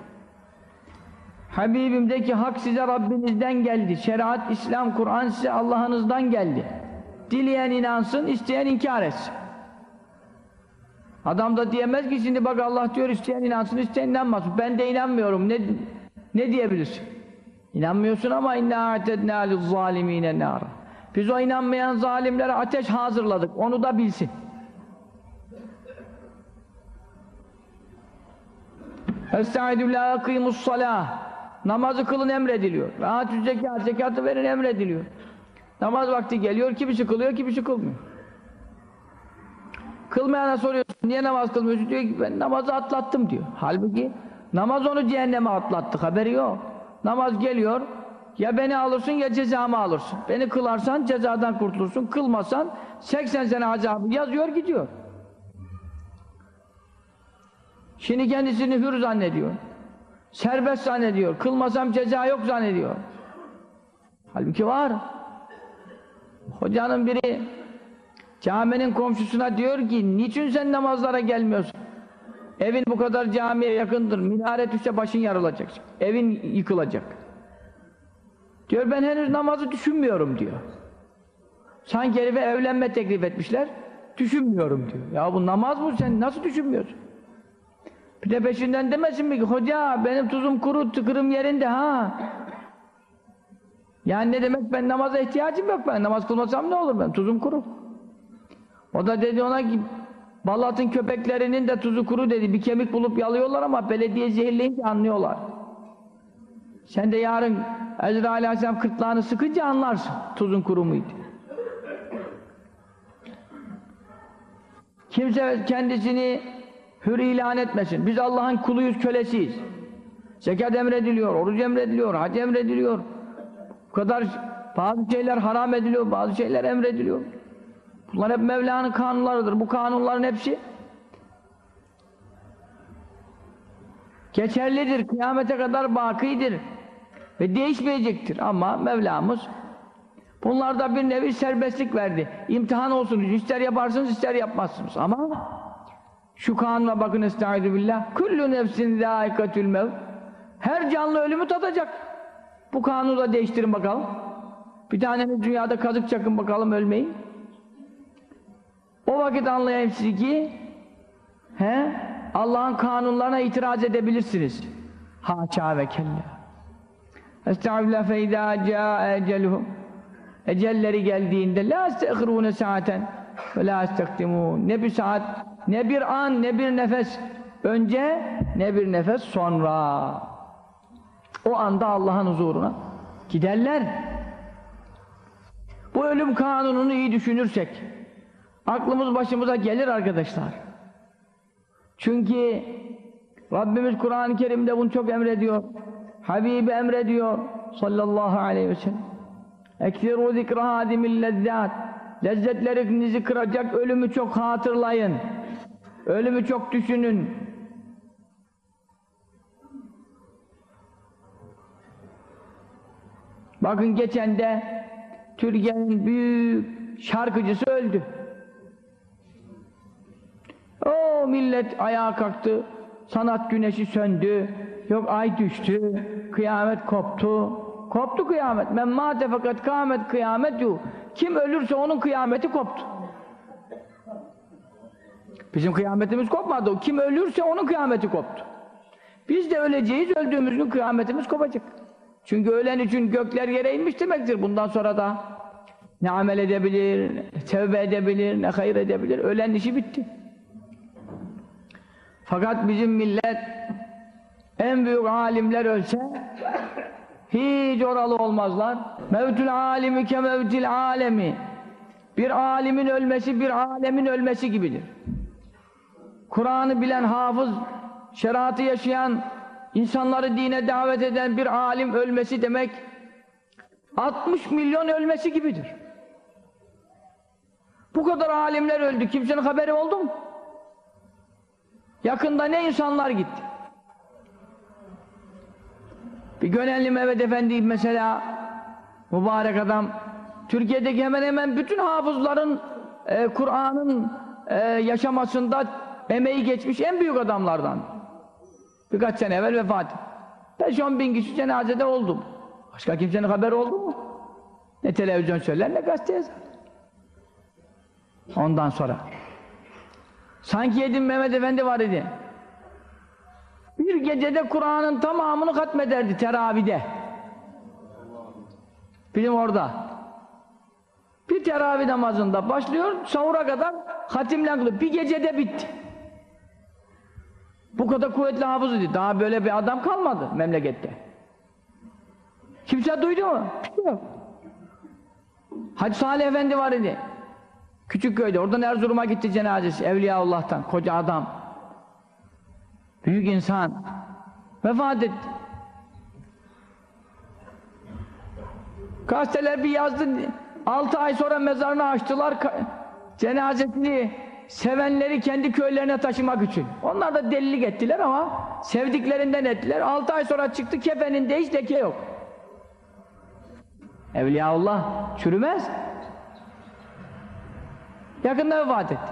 Habibim de ki hak size Rabbinizden geldi. Şeriat, İslam, Kur'an size Allah'ınızdan geldi. Dileyen inansın, isteyen inkar etsin. Adam da diyemez ki şimdi bak Allah diyor isteyen inansın, isteyen inanmasın. Ben de inanmıyorum. Ne, ne diyebilirsin? İnanmıyorsun ama inna a'tedna liz-zalimine nar. Biz o inanmayan zalimlere ateş hazırladık. Onu da bilsin. Estaizu la akimus salah. Namazı kılın emrediliyor. Rahat zekat, zekatı verin emrediliyor. Namaz vakti geliyor, kimisi kılıyor, kimisi kılmıyor. Kılmayana soruyorsun, niye namaz kılmıyorsun? Diyor ki ben namazı atlattım diyor. Halbuki namaz onu cehenneme atlattı, haberi yok. Namaz geliyor, ya beni alırsın ya cezamı alırsın. Beni kılarsan cezadan kurtulursun, kılmasan 80 sene azabı yazıyor gidiyor. Şimdi kendisini hür zannediyor. Serbest zannediyor. Kılmasam ceza yok zannediyor. Halbuki var. Hocanın biri caminin komşusuna diyor ki niçin sen namazlara gelmiyorsun? Evin bu kadar camiye yakındır. Minare düşse başın yarılacak. Evin yıkılacak. Diyor ben henüz namazı düşünmüyorum diyor. Sanki herife evlenme teklif etmişler. Düşünmüyorum diyor. Ya bu namaz mı sen nasıl düşünmüyorsun? Bir de peşinden demesin mi ki hoca benim tuzum kuru tıkırım yerinde ha. Yani ne demek ben namaza ihtiyacım yok ben namaz kılmasam ne olur ben tuzum kuru. O da dedi ona ki Balat'ın köpeklerinin de tuzu kuru dedi bir kemik bulup yalıyorlar ama belediye zehirleyince anlıyorlar. Sen de yarın Ezra Aleyhisselam kırtlağını sıkınca anlarsın tuzun kuru muydu. Kimse kendisini hür ilan etmesin. Biz Allah'ın kuluyuz, kölesiyiz. Zekat emrediliyor, oruç emrediliyor, hac emrediliyor. Bu kadar bazı şeyler haram ediliyor, bazı şeyler emrediliyor. Bunlar hep Mevla'nın kanunlarıdır. Bu kanunların hepsi geçerlidir, kıyamete kadar bakidir ve değişmeyecektir. Ama Mevlamız bunlarda bir nevi serbestlik verdi. İmtihan olsun, ister yaparsınız, ister yapmazsınız. Ama şu kanuna bakın estaizu billah. Kullu nefsin zâikatül mev. Her canlı ölümü tadacak. Bu kanunu da değiştirin bakalım. Bir taneniz dünyada kazık çakın bakalım ölmeyin. O vakit anlayayım sizi ki he, Allah'ın kanunlarına itiraz edebilirsiniz. Haşa ve kella. Estağfirullah fe izâ câe eceluhum. Ecelleri geldiğinde la estehirûne saaten ve la estekdimûn. Ne bir saat, ne bir an, ne bir nefes önce, ne bir nefes sonra. O anda Allah'ın huzuruna giderler. Bu ölüm kanununu iyi düşünürsek, aklımız başımıza gelir arkadaşlar. Çünkü Rabbimiz Kur'an-ı Kerim'de bunu çok emrediyor. Habibi emrediyor sallallahu aleyhi ve sellem. Ekfiru zikra hadimil. Lezzetlerinizi kıracak ölümü çok hatırlayın. Ölümü çok düşünün. Bakın geçen de Türkiye'nin büyük şarkıcısı öldü. O millet ayağa kalktı, sanat güneşi söndü, yok ay düştü, kıyamet koptu. Koptu kıyamet. Men mâte fakat kâmet kıyametu. Kim ölürse onun kıyameti koptu. Bizim kıyametimiz kopmadı. Kim ölürse onun kıyameti koptu. Biz de öleceğiz, öldüğümüz gün kıyametimiz kopacak. Çünkü ölen için gökler yere inmiş demektir. Bundan sonra da ne amel edebilir, ne tevbe edebilir, ne hayır edebilir. Ölen işi bitti. Fakat bizim millet en büyük alimler ölse hiç oralı olmazlar. Mevtül alimi ke mevtil alemi. Bir alimin ölmesi bir alemin ölmesi gibidir. Kur'an'ı bilen hafız, şeriatı yaşayan, insanları dine davet eden bir alim ölmesi demek 60 milyon ölmesi gibidir. Bu kadar alimler öldü. Kimsenin haberi oldu mu? Yakında ne insanlar gitti. Bir Gönenli Mehmet Efendi mesela mübarek adam Türkiye'deki hemen hemen bütün hafızların e, Kur'an'ın e, yaşamasında emeği geçmiş en büyük adamlardan. Birkaç sene evvel vefat etti. 5-10 bin kişi cenazede oldu. Başka kimsenin haberi oldu mu? Ne televizyon söyler ne gazete yazar. Ondan sonra. Sanki Yedim Mehmet Efendi var idi. Bir gecede Kur'an'ın tamamını hatmederdi teravide. Bizim orada. Bir teravih namazında başlıyor, sahura kadar hatimle kılıyor. Bir gecede bitti. Bu kadar kuvvetli hafız idi. Daha böyle bir adam kalmadı memlekette. Kimse duydu mu? Yok. Hacı Salih Efendi var idi. Küçük köyde. Oradan Erzurum'a gitti cenazesi. Evliyaullah'tan. Koca adam. Büyük insan. Vefat etti. Gazeteler bir yazdı. Altı ay sonra mezarını açtılar. Cenazesini sevenleri kendi köylerine taşımak için. Onlar da delilik ettiler ama sevdiklerinden ettiler. Altı ay sonra çıktı kefeninde hiç leke yok. Evliyaullah çürümez. Yakında vefat etti.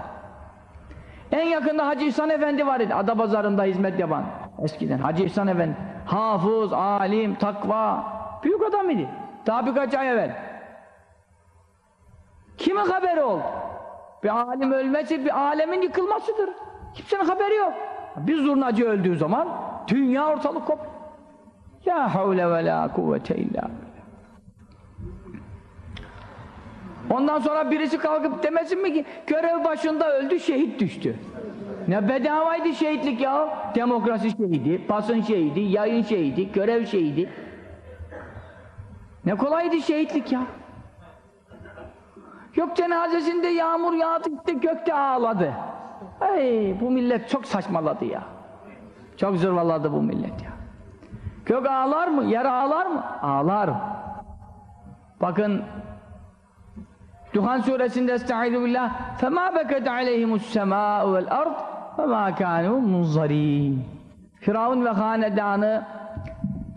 En yakında Hacı İhsan Efendi var idi. Adapazarı'nda hizmet yapan. Eskiden Hacı İhsan Efendi. Hafız, alim, takva. Büyük adam idi. Daha birkaç ay evvel. Kimin haberi oldu? Bir alim ölmesi bir alemin yıkılmasıdır. Kimsenin haberi yok. Bir zurnacı öldüğü zaman dünya ortalık kop. Ya havle ve la kuvvete illa Ondan sonra birisi kalkıp demesin mi ki görev başında öldü şehit düştü. Ne bedavaydı şehitlik ya. Demokrasi şehidi, basın şehidi, yayın şehidi, görev şehidi. Ne kolaydı şehitlik ya. Yok cenazesinde yağmur yağdı gitti gökte ağladı. Ay bu millet çok saçmaladı ya. Çok zırvaladı bu millet ya. Gök ağlar mı? Yer ağlar mı? Ağlar. Bakın Duhan suresinde Estaizu billah فَمَا بَكَتْ عَلَيْهِمُ السَّمَاءُ وَالْأَرْضِ وَمَا كَانُوا مُنْظَرِينَ Firavun ve hanedanı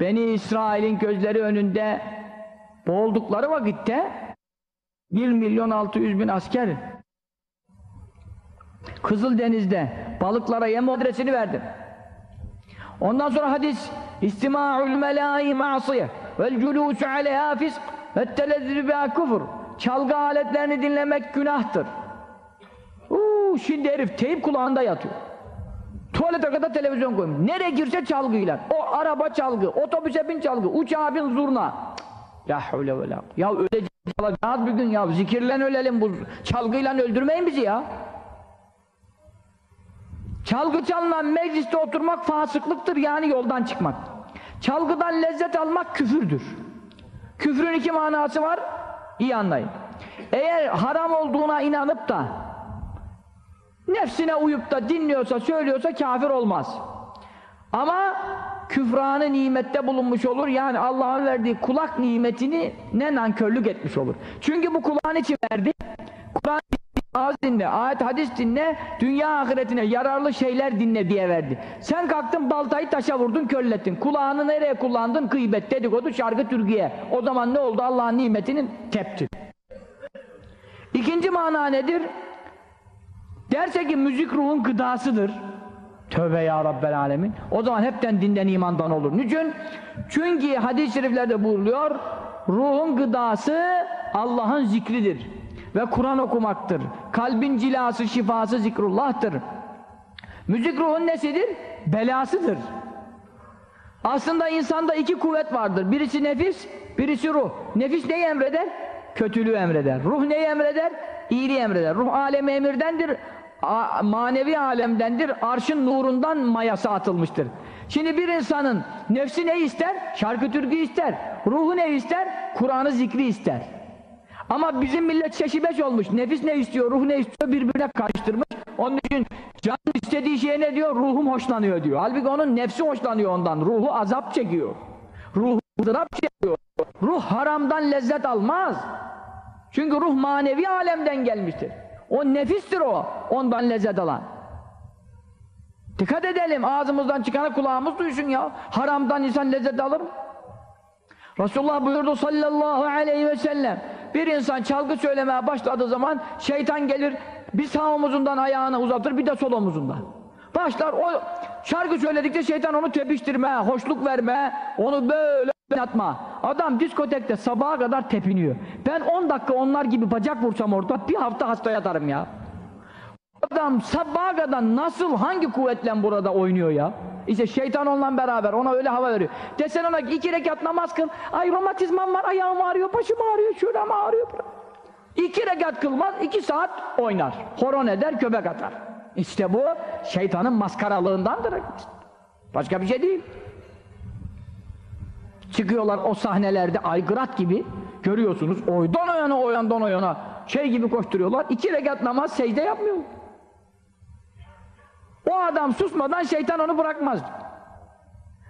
Beni İsrail'in gözleri önünde boğuldukları vakitte 1 milyon 600 bin asker Kızıldeniz'de balıklara yem adresini verdim. Ondan sonra hadis İstima'ul melâi ma'siye vel culûsü aleyhâ fisk ve telezzülü biha kufur çalgı aletlerini dinlemek günahtır. Uuu şimdi herif teyip kulağında yatıyor. Tuvalete kadar televizyon koymuş. Nereye girse çalgıyla. O araba çalgı, otobüse bin çalgı, uçağa bin zurna. Ya havle ve la. Ya öleceğiz alacağız bir gün ya. Zikirlen ölelim bu çalgıyla öldürmeyin bizi ya. Çalgı çalınan mecliste oturmak fasıklıktır yani yoldan çıkmak. Çalgıdan lezzet almak küfürdür. Küfrün iki manası var. İyi anlayın. Eğer haram olduğuna inanıp da nefsine uyup da dinliyorsa, söylüyorsa kafir olmaz. Ama küfranı nimette bulunmuş olur. Yani Allah'ın verdiği kulak nimetini ne nankörlük etmiş olur. Çünkü bu kulağın için verdi. Kur'an ağız dinle, ayet hadis dinle, dünya ahiretine yararlı şeyler dinle diye verdi. Sen kalktın baltayı taşa vurdun, körlettin. Kulağını nereye kullandın? Gıybet, dedikodu, şarkı, türkiye. O zaman ne oldu? Allah'ın nimetinin tepti. İkinci mana nedir? Derse ki müzik ruhun gıdasıdır. Tövbe ya Rabbel Alemin. O zaman hepten dinden imandan olur. Niçin? Çünkü hadis-i şeriflerde buyuruluyor, ruhun gıdası Allah'ın zikridir. Ve Kur'an okumaktır. Kalbin cilası, şifası zikrullah'tır. Müzik ruhun nesidir? Belasıdır. Aslında insanda iki kuvvet vardır. Birisi nefis, birisi ruh. Nefis neyi emreder? Kötülüğü emreder. Ruh neyi emreder? İyiliği emreder. Ruh alemi emirdendir, manevi alemdendir. Arşın nurundan mayası atılmıştır. Şimdi bir insanın nefsi ne ister? Şarkı türkü ister. Ruhu ne ister? Kur'an'ı zikri ister. Ama bizim millet şeşibeş olmuş. Nefis ne istiyor, ruh ne istiyor birbirine karıştırmış. Onun için can istediği şeye ne diyor? Ruhum hoşlanıyor diyor. Halbuki onun nefsi hoşlanıyor ondan. Ruhu azap çekiyor. Ruhu ızdırap çekiyor. Ruh haramdan lezzet almaz. Çünkü ruh manevi alemden gelmiştir. O nefistir o. Ondan lezzet alan. Dikkat edelim. Ağzımızdan çıkanı kulağımız duysun ya. Haramdan insan lezzet alır mı? Resulullah buyurdu sallallahu aleyhi ve sellem bir insan çalgı söylemeye başladığı zaman şeytan gelir bir sağ omuzundan ayağını uzatır bir de sol omuzundan. Başlar o şarkı söyledikçe şeytan onu tepiştirme, hoşluk verme onu böyle atma adam diskotekte sabaha kadar tepiniyor. Ben 10 dakika onlar gibi bacak vursam orada bir hafta hasta yatarım ya. Adam sabaha kadar nasıl hangi kuvvetle burada oynuyor ya? İşte şeytan onunla beraber ona öyle hava veriyor. Desen ona ki iki rekat namaz kıl. Ay romatizmam var, ayağım ağrıyor, başım ağrıyor, şuram ağrıyor. İki rekat kılmaz, iki saat oynar. Horon eder, köpek atar. İşte bu şeytanın maskaralığındandır. Başka bir şey değil. Çıkıyorlar o sahnelerde aygırat gibi görüyorsunuz. Oydan o yana, o yandan o yana şey gibi koşturuyorlar. İki rekat namaz secde yapmıyor. O adam susmadan şeytan onu bırakmaz.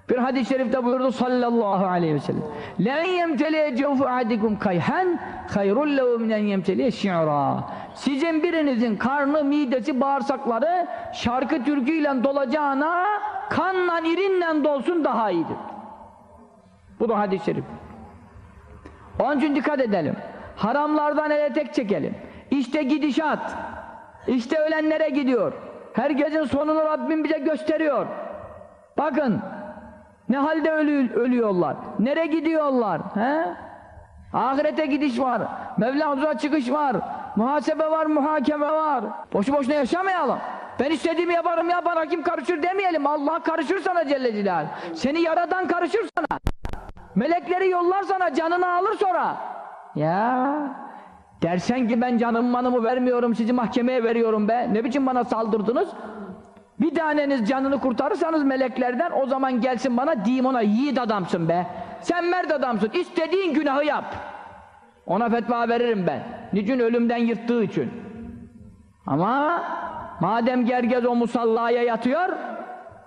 Bir hadis-i şerifte buyurdu sallallahu aleyhi ve sellem. La yemteliye cevfu adikum kayhan hayrul lehu minen yemteliye şi'ra. Sizin birinizin karnı, midesi, bağırsakları şarkı türküyle dolacağına kanla, irinle dolsun daha iyidir. Bu da hadis-i şerif. Onun için dikkat edelim. Haramlardan ele tek çekelim. İşte gidişat. İşte ölenlere gidiyor. Herkesin sonunu Rabbim bize gösteriyor. Bakın ne halde ölü, ölüyorlar. Nere gidiyorlar? He? Ahirete gidiş var. Mevla huzura çıkış var. Muhasebe var, muhakeme var. Boşu boşuna yaşamayalım. Ben istediğimi yaparım ya bana kim karışır demeyelim. Allah karışır sana Celle Celaluhu. Seni yaradan karışır sana. Melekleri yollar sana canını alır sonra. Ya dersen ki ben canımı manımı vermiyorum sizi mahkemeye veriyorum be. Ne biçim bana saldırdınız? Bir taneniz canını kurtarırsanız meleklerden o zaman gelsin bana diyeyim ona yiğit adamsın be. Sen mert adamsın. İstediğin günahı yap. Ona fetva veririm ben. Niçin ölümden yırttığı için. Ama madem gergez o musallaya yatıyor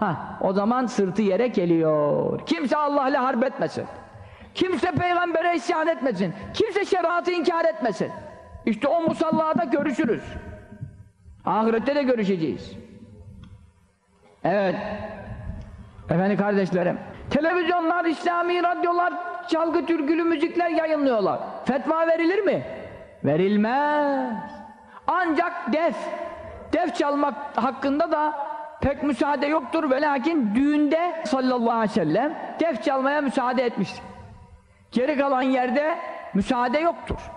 ha o zaman sırtı yere geliyor. Kimse Allah ile harp etmesin. Kimse peygambere isyan etmesin. Kimse şeriatı inkar etmesin. İşte o musallada görüşürüz. Ahirette de görüşeceğiz. Evet. Efendim kardeşlerim. Televizyonlar, İslami radyolar, çalgı türkülü müzikler yayınlıyorlar. Fetva verilir mi? Verilmez. Ancak def. Def çalmak hakkında da pek müsaade yoktur ve lakin düğünde sallallahu aleyhi ve sellem def çalmaya müsaade etmiştir. Geri kalan yerde müsaade yoktur.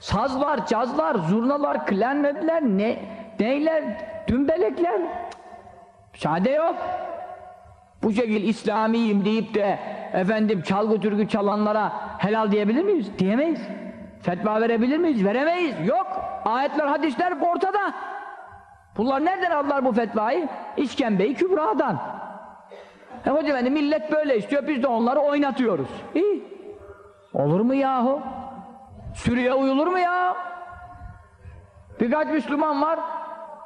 Sazlar, cazlar, zurnalar, klarnetler, ne, neyler, dümbelekler müsaade yok. Bu şekil İslamiyim deyip de efendim çalgı türkü çalanlara helal diyebilir miyiz? Diyemeyiz. Fetva verebilir miyiz? Veremeyiz. Yok. Ayetler, hadisler ortada. Bunlar nereden aldılar bu fetvayı? İşkembe-i Kübra'dan. E hocam efendi millet böyle istiyor biz de onları oynatıyoruz. İyi. Olur mu yahu? Sürüye uyulur mu ya? Birkaç Müslüman var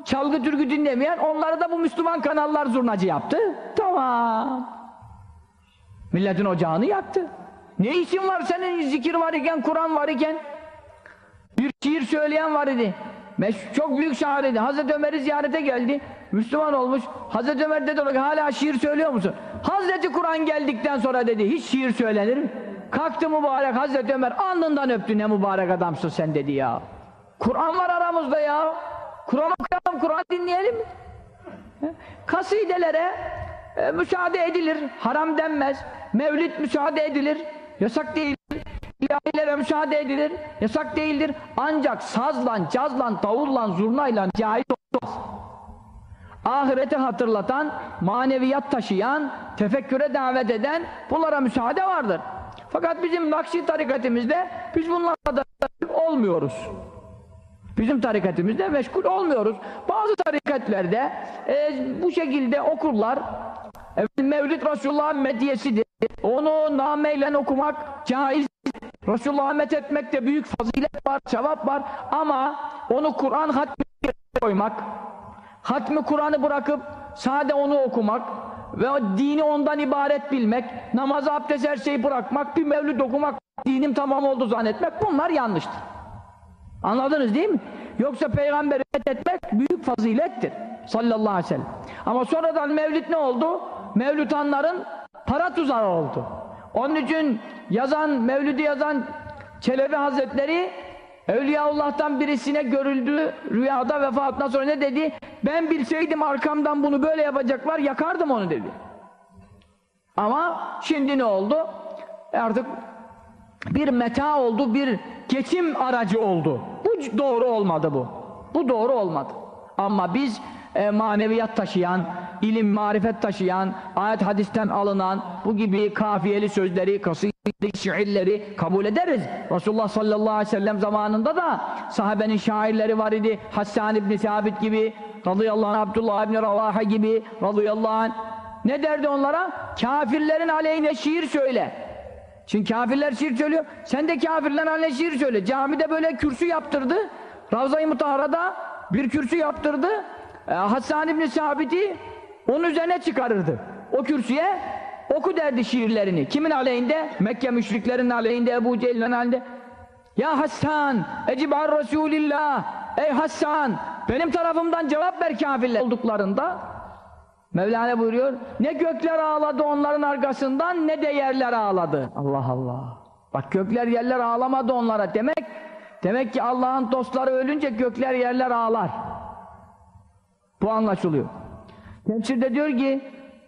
çalgı türkü dinlemeyen onları da bu Müslüman kanallar zurnacı yaptı. Tamam. Milletin ocağını yaktı. Ne işin var senin zikir var iken, Kur'an var iken? Bir şiir söyleyen var idi. Çok büyük şair idi. Hazreti Ömer'i ziyarete geldi. Müslüman olmuş. Hazreti Ömer dedi ona hala şiir söylüyor musun? Hazreti Kur'an geldikten sonra dedi hiç şiir söylenir mi? Kalktı mübarek Hazreti Ömer alnından öptü ne mübarek adamsın sen dedi ya. Kur'an var aramızda ya. Kur'an okuyalım, Kur'an dinleyelim. Kasidelere e, müsaade edilir, haram denmez. Mevlid müsaade edilir, yasak değildir. İlahilere müsaade edilir, yasak değildir. Ancak sazla, cazla, davulla, zurnayla caiz olmaz. ahireti hatırlatan, maneviyat taşıyan, tefekküre davet eden bunlara müsaade vardır. Fakat bizim Nakşi tarikatimizde biz bunlarla da olmuyoruz. Bizim tarikatimizde meşgul olmuyoruz. Bazı tarikatlerde e, bu şekilde okurlar. Mevlid Resulullah'ın medyesidir. Onu nameyle okumak caiz. Resulullah'a methetmekte büyük fazilet var, sevap var. Ama onu Kur'an hatmi koymak, hatmi Kur'an'ı bırakıp sade onu okumak ve dini ondan ibaret bilmek, namaz, abdest her şeyi bırakmak, bir mevlid okumak, dinim tamam oldu zannetmek bunlar yanlıştır. Anladınız değil mi? Yoksa peygamberi etmek büyük fazilettir. Sallallahu aleyhi ve sellem. Ama sonradan mevlid ne oldu? Mevlütanların para tuzağı oldu. Onun için yazan, mevlidi yazan Çelebi Hazretleri Evliyaullah'tan birisine görüldü rüyada vefatından sonra ne dedi? Ben bilseydim arkamdan bunu böyle yapacaklar yakardım onu dedi. Ama şimdi ne oldu? E Artık bir meta oldu, bir geçim aracı oldu. Bu doğru olmadı bu. Bu doğru olmadı. Ama biz e, maneviyat taşıyan, ilim, marifet taşıyan, ayet hadisten alınan bu gibi kafiyeli sözleri, kasidi şiirleri kabul ederiz. Resulullah sallallahu aleyhi ve sellem zamanında da sahabenin şairleri var idi. Hassan İbni Sabit gibi, radıyallahu anh, Abdullah İbni Ravaha gibi, radıyallahu anh. Ne derdi onlara? Kafirlerin aleyhine şiir söyle. Çünkü kafirler şiir söylüyor. Sen de kafirlerin haline şiir söyle. Camide böyle kürsü yaptırdı. Ravza-i Mutahara'da bir kürsü yaptırdı. Ee, Hassan İbni Sabit'i onun üzerine çıkarırdı. O kürsüye oku derdi şiirlerini. Kimin aleyhinde? Mekke müşriklerinin aleyhinde, Ebu Cehil'in aleyhinde. Ya Hassan, ecibar Resulillah. Ey Hassan, benim tarafımdan cevap ver kafirler olduklarında. Mevlana buyuruyor, ne gökler ağladı onların arkasından ne de yerler ağladı. Allah Allah. Bak gökler yerler ağlamadı onlara demek. Demek ki Allah'ın dostları ölünce gökler yerler ağlar. Bu anlaşılıyor. Tefsirde diyor ki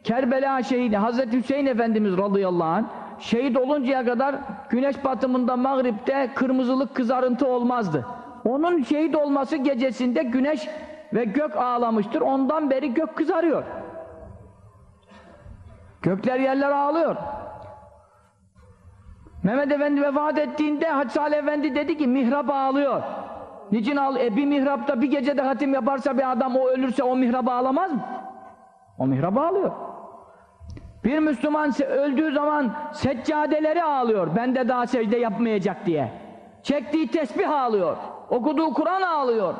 Kerbela şehidi Hazreti Hüseyin Efendimiz radıyallahu anh şehit oluncaya kadar güneş batımında Mağrip'te kırmızılık kızarıntı olmazdı. Onun şehit olması gecesinde güneş ve gök ağlamıştır. Ondan beri gök kızarıyor. Gökler yerler ağlıyor. Mehmet Efendi vefat ettiğinde Hacı Efendi dedi ki mihrap ağlıyor. Niçin ağlıyor? E bir mihrapta bir gecede hatim yaparsa bir adam o ölürse o mihrap ağlamaz mı? O mihrap ağlıyor. Bir Müslüman öldüğü zaman seccadeleri ağlıyor. Ben de daha secde yapmayacak diye. Çektiği tesbih ağlıyor. Okuduğu Kur'an ağlıyor.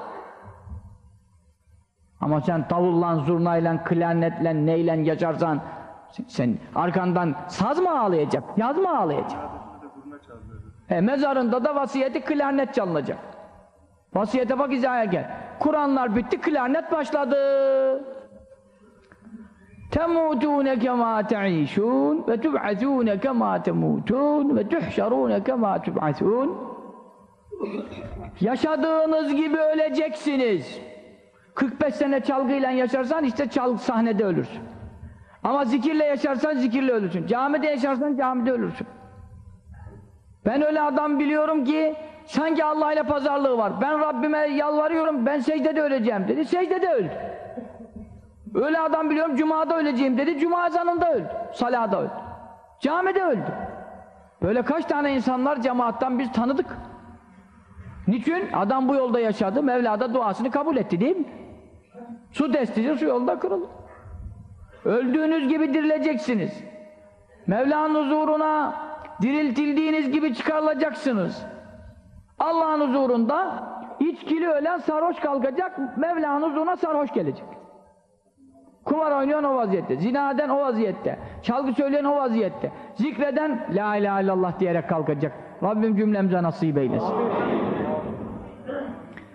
Ama sen davulla, zurnayla, klarnetle, neyle yaşarsan sen arkandan saz mı ağlayacak, yaz mı ağlayacak? E, mezarında da vasiyeti klarnet çalınacak. Vasiyete bak izaya gel. Kur'anlar bitti, klarnet başladı. Temutune kema te'işun ve tub'atune kema temutun ve tuhşarune kema tub'atun Yaşadığınız gibi öleceksiniz. 45 sene çalgıyla yaşarsan işte çal sahnede ölürsün. Ama zikirle yaşarsan zikirle ölürsün. Camide yaşarsan camide ölürsün. Ben öyle adam biliyorum ki sanki Allah ile pazarlığı var. Ben Rabbime yalvarıyorum ben secdede öleceğim dedi. Secdede öldü. Öyle adam biliyorum cumada öleceğim dedi. Cuma ezanında öldü. Salada öldü. Camide öldü. Böyle kaç tane insanlar cemaattan biz tanıdık. Niçin? Adam bu yolda yaşadı. Mevla da duasını kabul etti değil mi? Su destici su yolda kırılır. Öldüğünüz gibi dirileceksiniz. Mevla'nın huzuruna diriltildiğiniz gibi çıkarılacaksınız. Allah'ın huzurunda içkili ölen sarhoş kalkacak, Mevla'nın huzuruna sarhoş gelecek. Kumar oynayan o vaziyette, zinaden o vaziyette, çalgı söyleyen o vaziyette, zikreden La ilahe illallah diyerek kalkacak. Rabbim cümlemize nasip eylesin.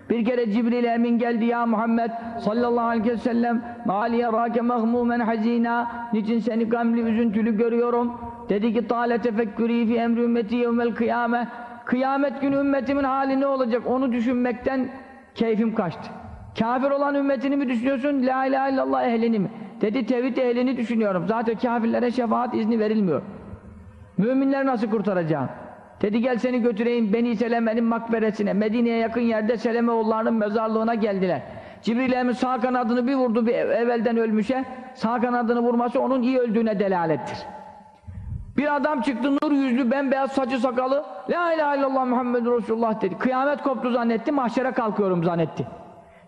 Bir kere Cibril Emin geldi ya Muhammed sallallahu aleyhi ve sellem maliye rake mehmumen hazina niçin seni gamli üzüntülü görüyorum dedi ki tale tefekkürü fi emri ümmeti yevmel kıyame kıyamet günü ümmetimin hali ne olacak onu düşünmekten keyfim kaçtı kafir olan ümmetini mi düşünüyorsun la ilahe illallah ehlini mi dedi tevhid ehlini düşünüyorum zaten kafirlere şefaat izni verilmiyor müminler nasıl kurtaracağım Dedi gel seni götüreyim Beni Seleme'nin makberesine. Medine'ye yakın yerde Selemeoğullarının mezarlığına geldiler. Cibril Emin sağ kanadını bir vurdu bir ev- evvelden ölmüşe. Sağ kanadını vurması onun iyi öldüğüne delalettir. Bir adam çıktı nur yüzlü bembeyaz saçı sakalı La ilahe illallah Muhammed Resulullah dedi. Kıyamet koptu zannetti mahşere kalkıyorum zannetti.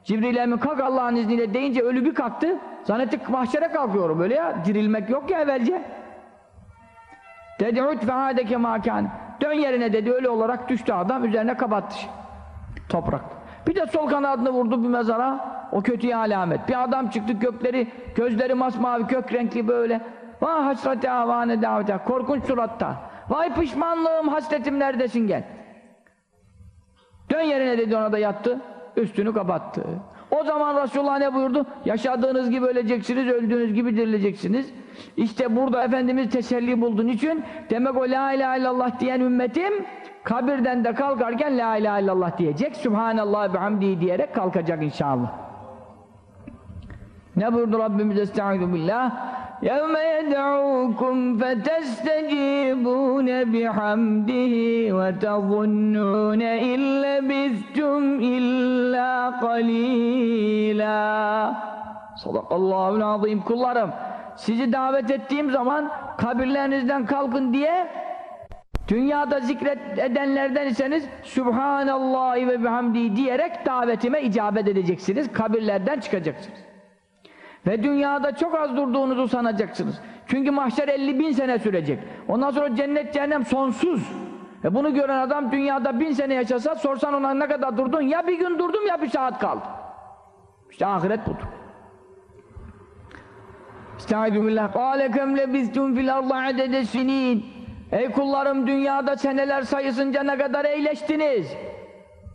Cibril Emin kalk Allah'ın izniyle deyince ölü bir kalktı. Zannetti mahşere kalkıyorum öyle ya. Dirilmek yok ya evvelce. Dedi ut ve hadeke makan. Dön yerine dedi öyle olarak düştü adam üzerine kapattı. Toprak. Bir de sol kanadını vurdu bir mezara. O kötüye alamet. Bir adam çıktı gökleri, gözleri masmavi, kök renkli böyle. Vah hasreti avane davete. Korkunç suratta. Vay pişmanlığım, hasretim neredesin gel. Dön yerine dedi ona da yattı. Üstünü kapattı. O zaman Resulullah ne buyurdu? Yaşadığınız gibi öleceksiniz, öldüğünüz gibi dirileceksiniz. İşte burada Efendimiz teselli bulduğun için demek o la ilahe illallah diyen ümmetim kabirden de kalkarken la ilahe illallah diyecek. Subhanallah ve hamdi diyerek kalkacak inşallah. Ne buyurdu Rabbimiz Estaizu billah? يَوْمَ يَدْعُوكُمْ فَتَسْتَجِيبُونَ بِحَمْدِهِ وَتَظُنُّونَ إِنْ لَبِثْتُمْ إِلَّا قَلِيلًا Sadakallahu azim kullarım. Sizi davet ettiğim zaman kabirlerinizden kalkın diye dünyada zikret edenlerden iseniz Subhanallahi ve bihamdi diyerek davetime icabet edeceksiniz. Kabirlerden çıkacaksınız. Ve dünyada çok az durduğunuzu sanacaksınız. Çünkü mahşer 50 bin sene sürecek. Ondan sonra cennet cehennem sonsuz. E bunu gören adam dünyada bin sene yaşasa sorsan ona ne kadar durdun? Ya bir gün durdum ya bir saat kaldı. İşte ahiret budur. Estaizu billah. Kâle kem lebistum fil ardı adede sinin. Ey kullarım dünyada seneler sayısınca ne kadar eğleştiniz?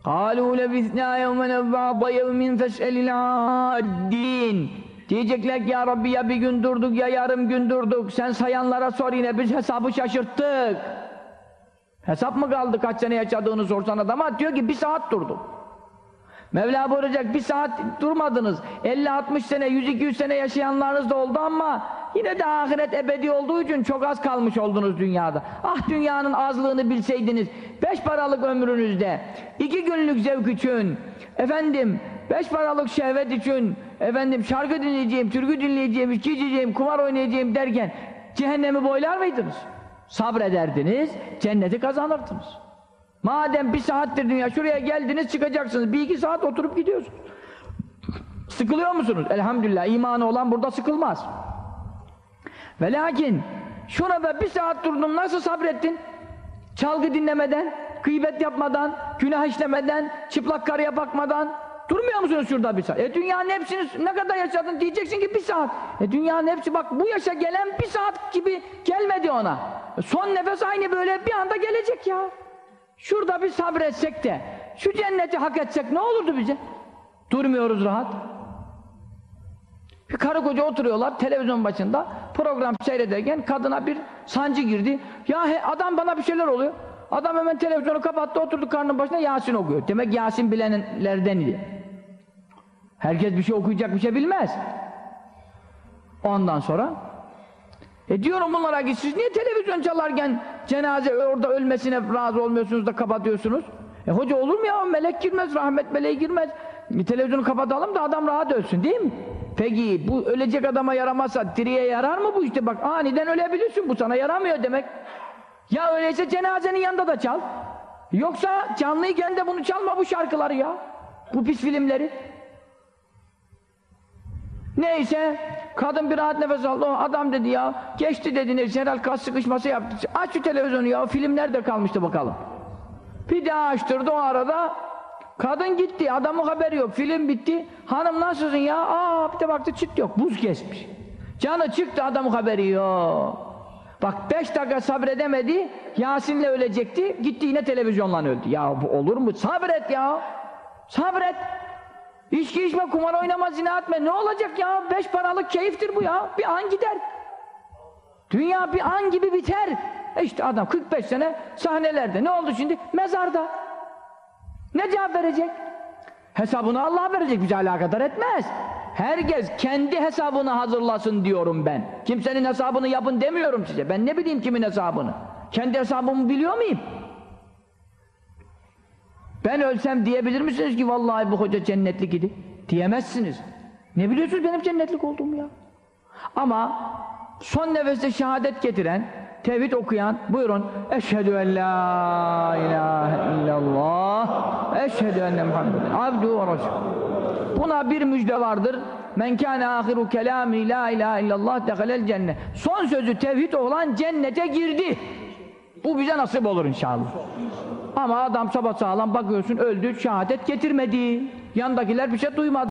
قَالُوا لَبِثْنَا يَوْمًا اَوْبَعْضَ يَوْمٍ فَاسْأَلِ الْعَادِّينَ Diyecekler ki ya Rabbi ya bir gün durduk ya yarım gün durduk. Sen sayanlara sor yine biz hesabı şaşırttık. Hesap mı kaldı kaç sene yaşadığını sorsan adama diyor ki bir saat durdum. Mevla buyuracak bir saat durmadınız. 50-60 sene, 100-200 sene yaşayanlarınız da oldu ama yine de ahiret ebedi olduğu için çok az kalmış oldunuz dünyada. Ah dünyanın azlığını bilseydiniz. Beş paralık ömrünüzde, iki günlük zevk için, efendim beş paralık şehvet için, efendim şarkı dinleyeceğim, türkü dinleyeceğim, içki içeceğim, kumar oynayacağım derken cehennemi boylar mıydınız? Sabrederdiniz, cenneti kazanırdınız. Madem bir saattir dünya şuraya geldiniz çıkacaksınız. Bir iki saat oturup gidiyorsunuz. Sıkılıyor musunuz? Elhamdülillah imanı olan burada sıkılmaz. Ve lakin şurada bir saat durdum nasıl sabrettin? Çalgı dinlemeden, gıybet yapmadan, günah işlemeden, çıplak karıya bakmadan durmuyor musunuz şurada bir saat? E dünyanın hepsini ne kadar yaşadın diyeceksin ki bir saat. E dünyanın hepsi bak bu yaşa gelen bir saat gibi gelmedi ona. E son nefes aynı böyle bir anda gelecek ya. Şurada bir sabretsek de şu cenneti hak etsek ne olurdu bize? Durmuyoruz rahat. Bir karı koca oturuyorlar televizyon başında program seyrederken kadına bir sancı girdi. Ya he, adam bana bir şeyler oluyor. Adam hemen televizyonu kapattı oturdu karnının başına Yasin okuyor. Demek Yasin bilenlerden idi. Herkes bir şey okuyacak bir şey bilmez. Ondan sonra e diyorum bunlara ki siz niye televizyon çalarken cenaze orada ölmesine razı olmuyorsunuz da kapatıyorsunuz? E hoca olur mu ya? Melek girmez, rahmet meleği girmez. Bir televizyonu kapatalım da adam rahat ölsün değil mi? Peki bu ölecek adama yaramazsa diriye yarar mı bu işte? Bak aniden ölebilirsin bu sana yaramıyor demek. Ya öyleyse cenazenin yanında da çal. Yoksa canlıyken de bunu çalma bu şarkıları ya. Bu pis filmleri. Neyse kadın bir rahat nefes aldı. O adam dedi ya geçti dedi neyse herhal kas sıkışması yaptı. Aç şu televizyonu ya film nerede kalmıştı bakalım. Bir daha açtırdı o arada kadın gitti adamın haberi yok film bitti. Hanım nasılsın ya? Aa bir de baktı çıt yok buz kesmiş. Canı çıktı adamın haberi yok. Bak beş dakika sabredemedi Yasin'le ölecekti gitti yine televizyonla öldü. Ya bu olur mu? Sabret ya. Sabret. İçki içme, kumar oynama, zina etme. Ne olacak ya? Beş paralık keyiftir bu ya. Bir an gider. Dünya bir an gibi biter. E işte adam 45 sene sahnelerde. Ne oldu şimdi? Mezarda. Ne cevap verecek? Hesabını Allah verecek. Bize alakadar etmez. Herkes kendi hesabını hazırlasın diyorum ben. Kimsenin hesabını yapın demiyorum size. Ben ne bileyim kimin hesabını? Kendi hesabımı biliyor muyum? Ben ölsem diyebilir misiniz ki vallahi bu hoca cennetlik idi? Diyemezsiniz. Ne biliyorsunuz benim cennetlik olduğumu ya? Ama son nefeste şehadet getiren, tevhid okuyan, buyurun. Eşhedü en la ilahe illallah, eşhedü enne Muhammeden abdu ve resul. Buna bir müjde vardır. Men kâne ahiru kelâmi la ilahe illallah dehalel cennet. Son sözü tevhid olan cennete girdi. Bu bize nasip olur inşallah. Ama adam sabah sağlam bakıyorsun öldü, şehadet getirmedi. Yandakiler bir şey duymadı.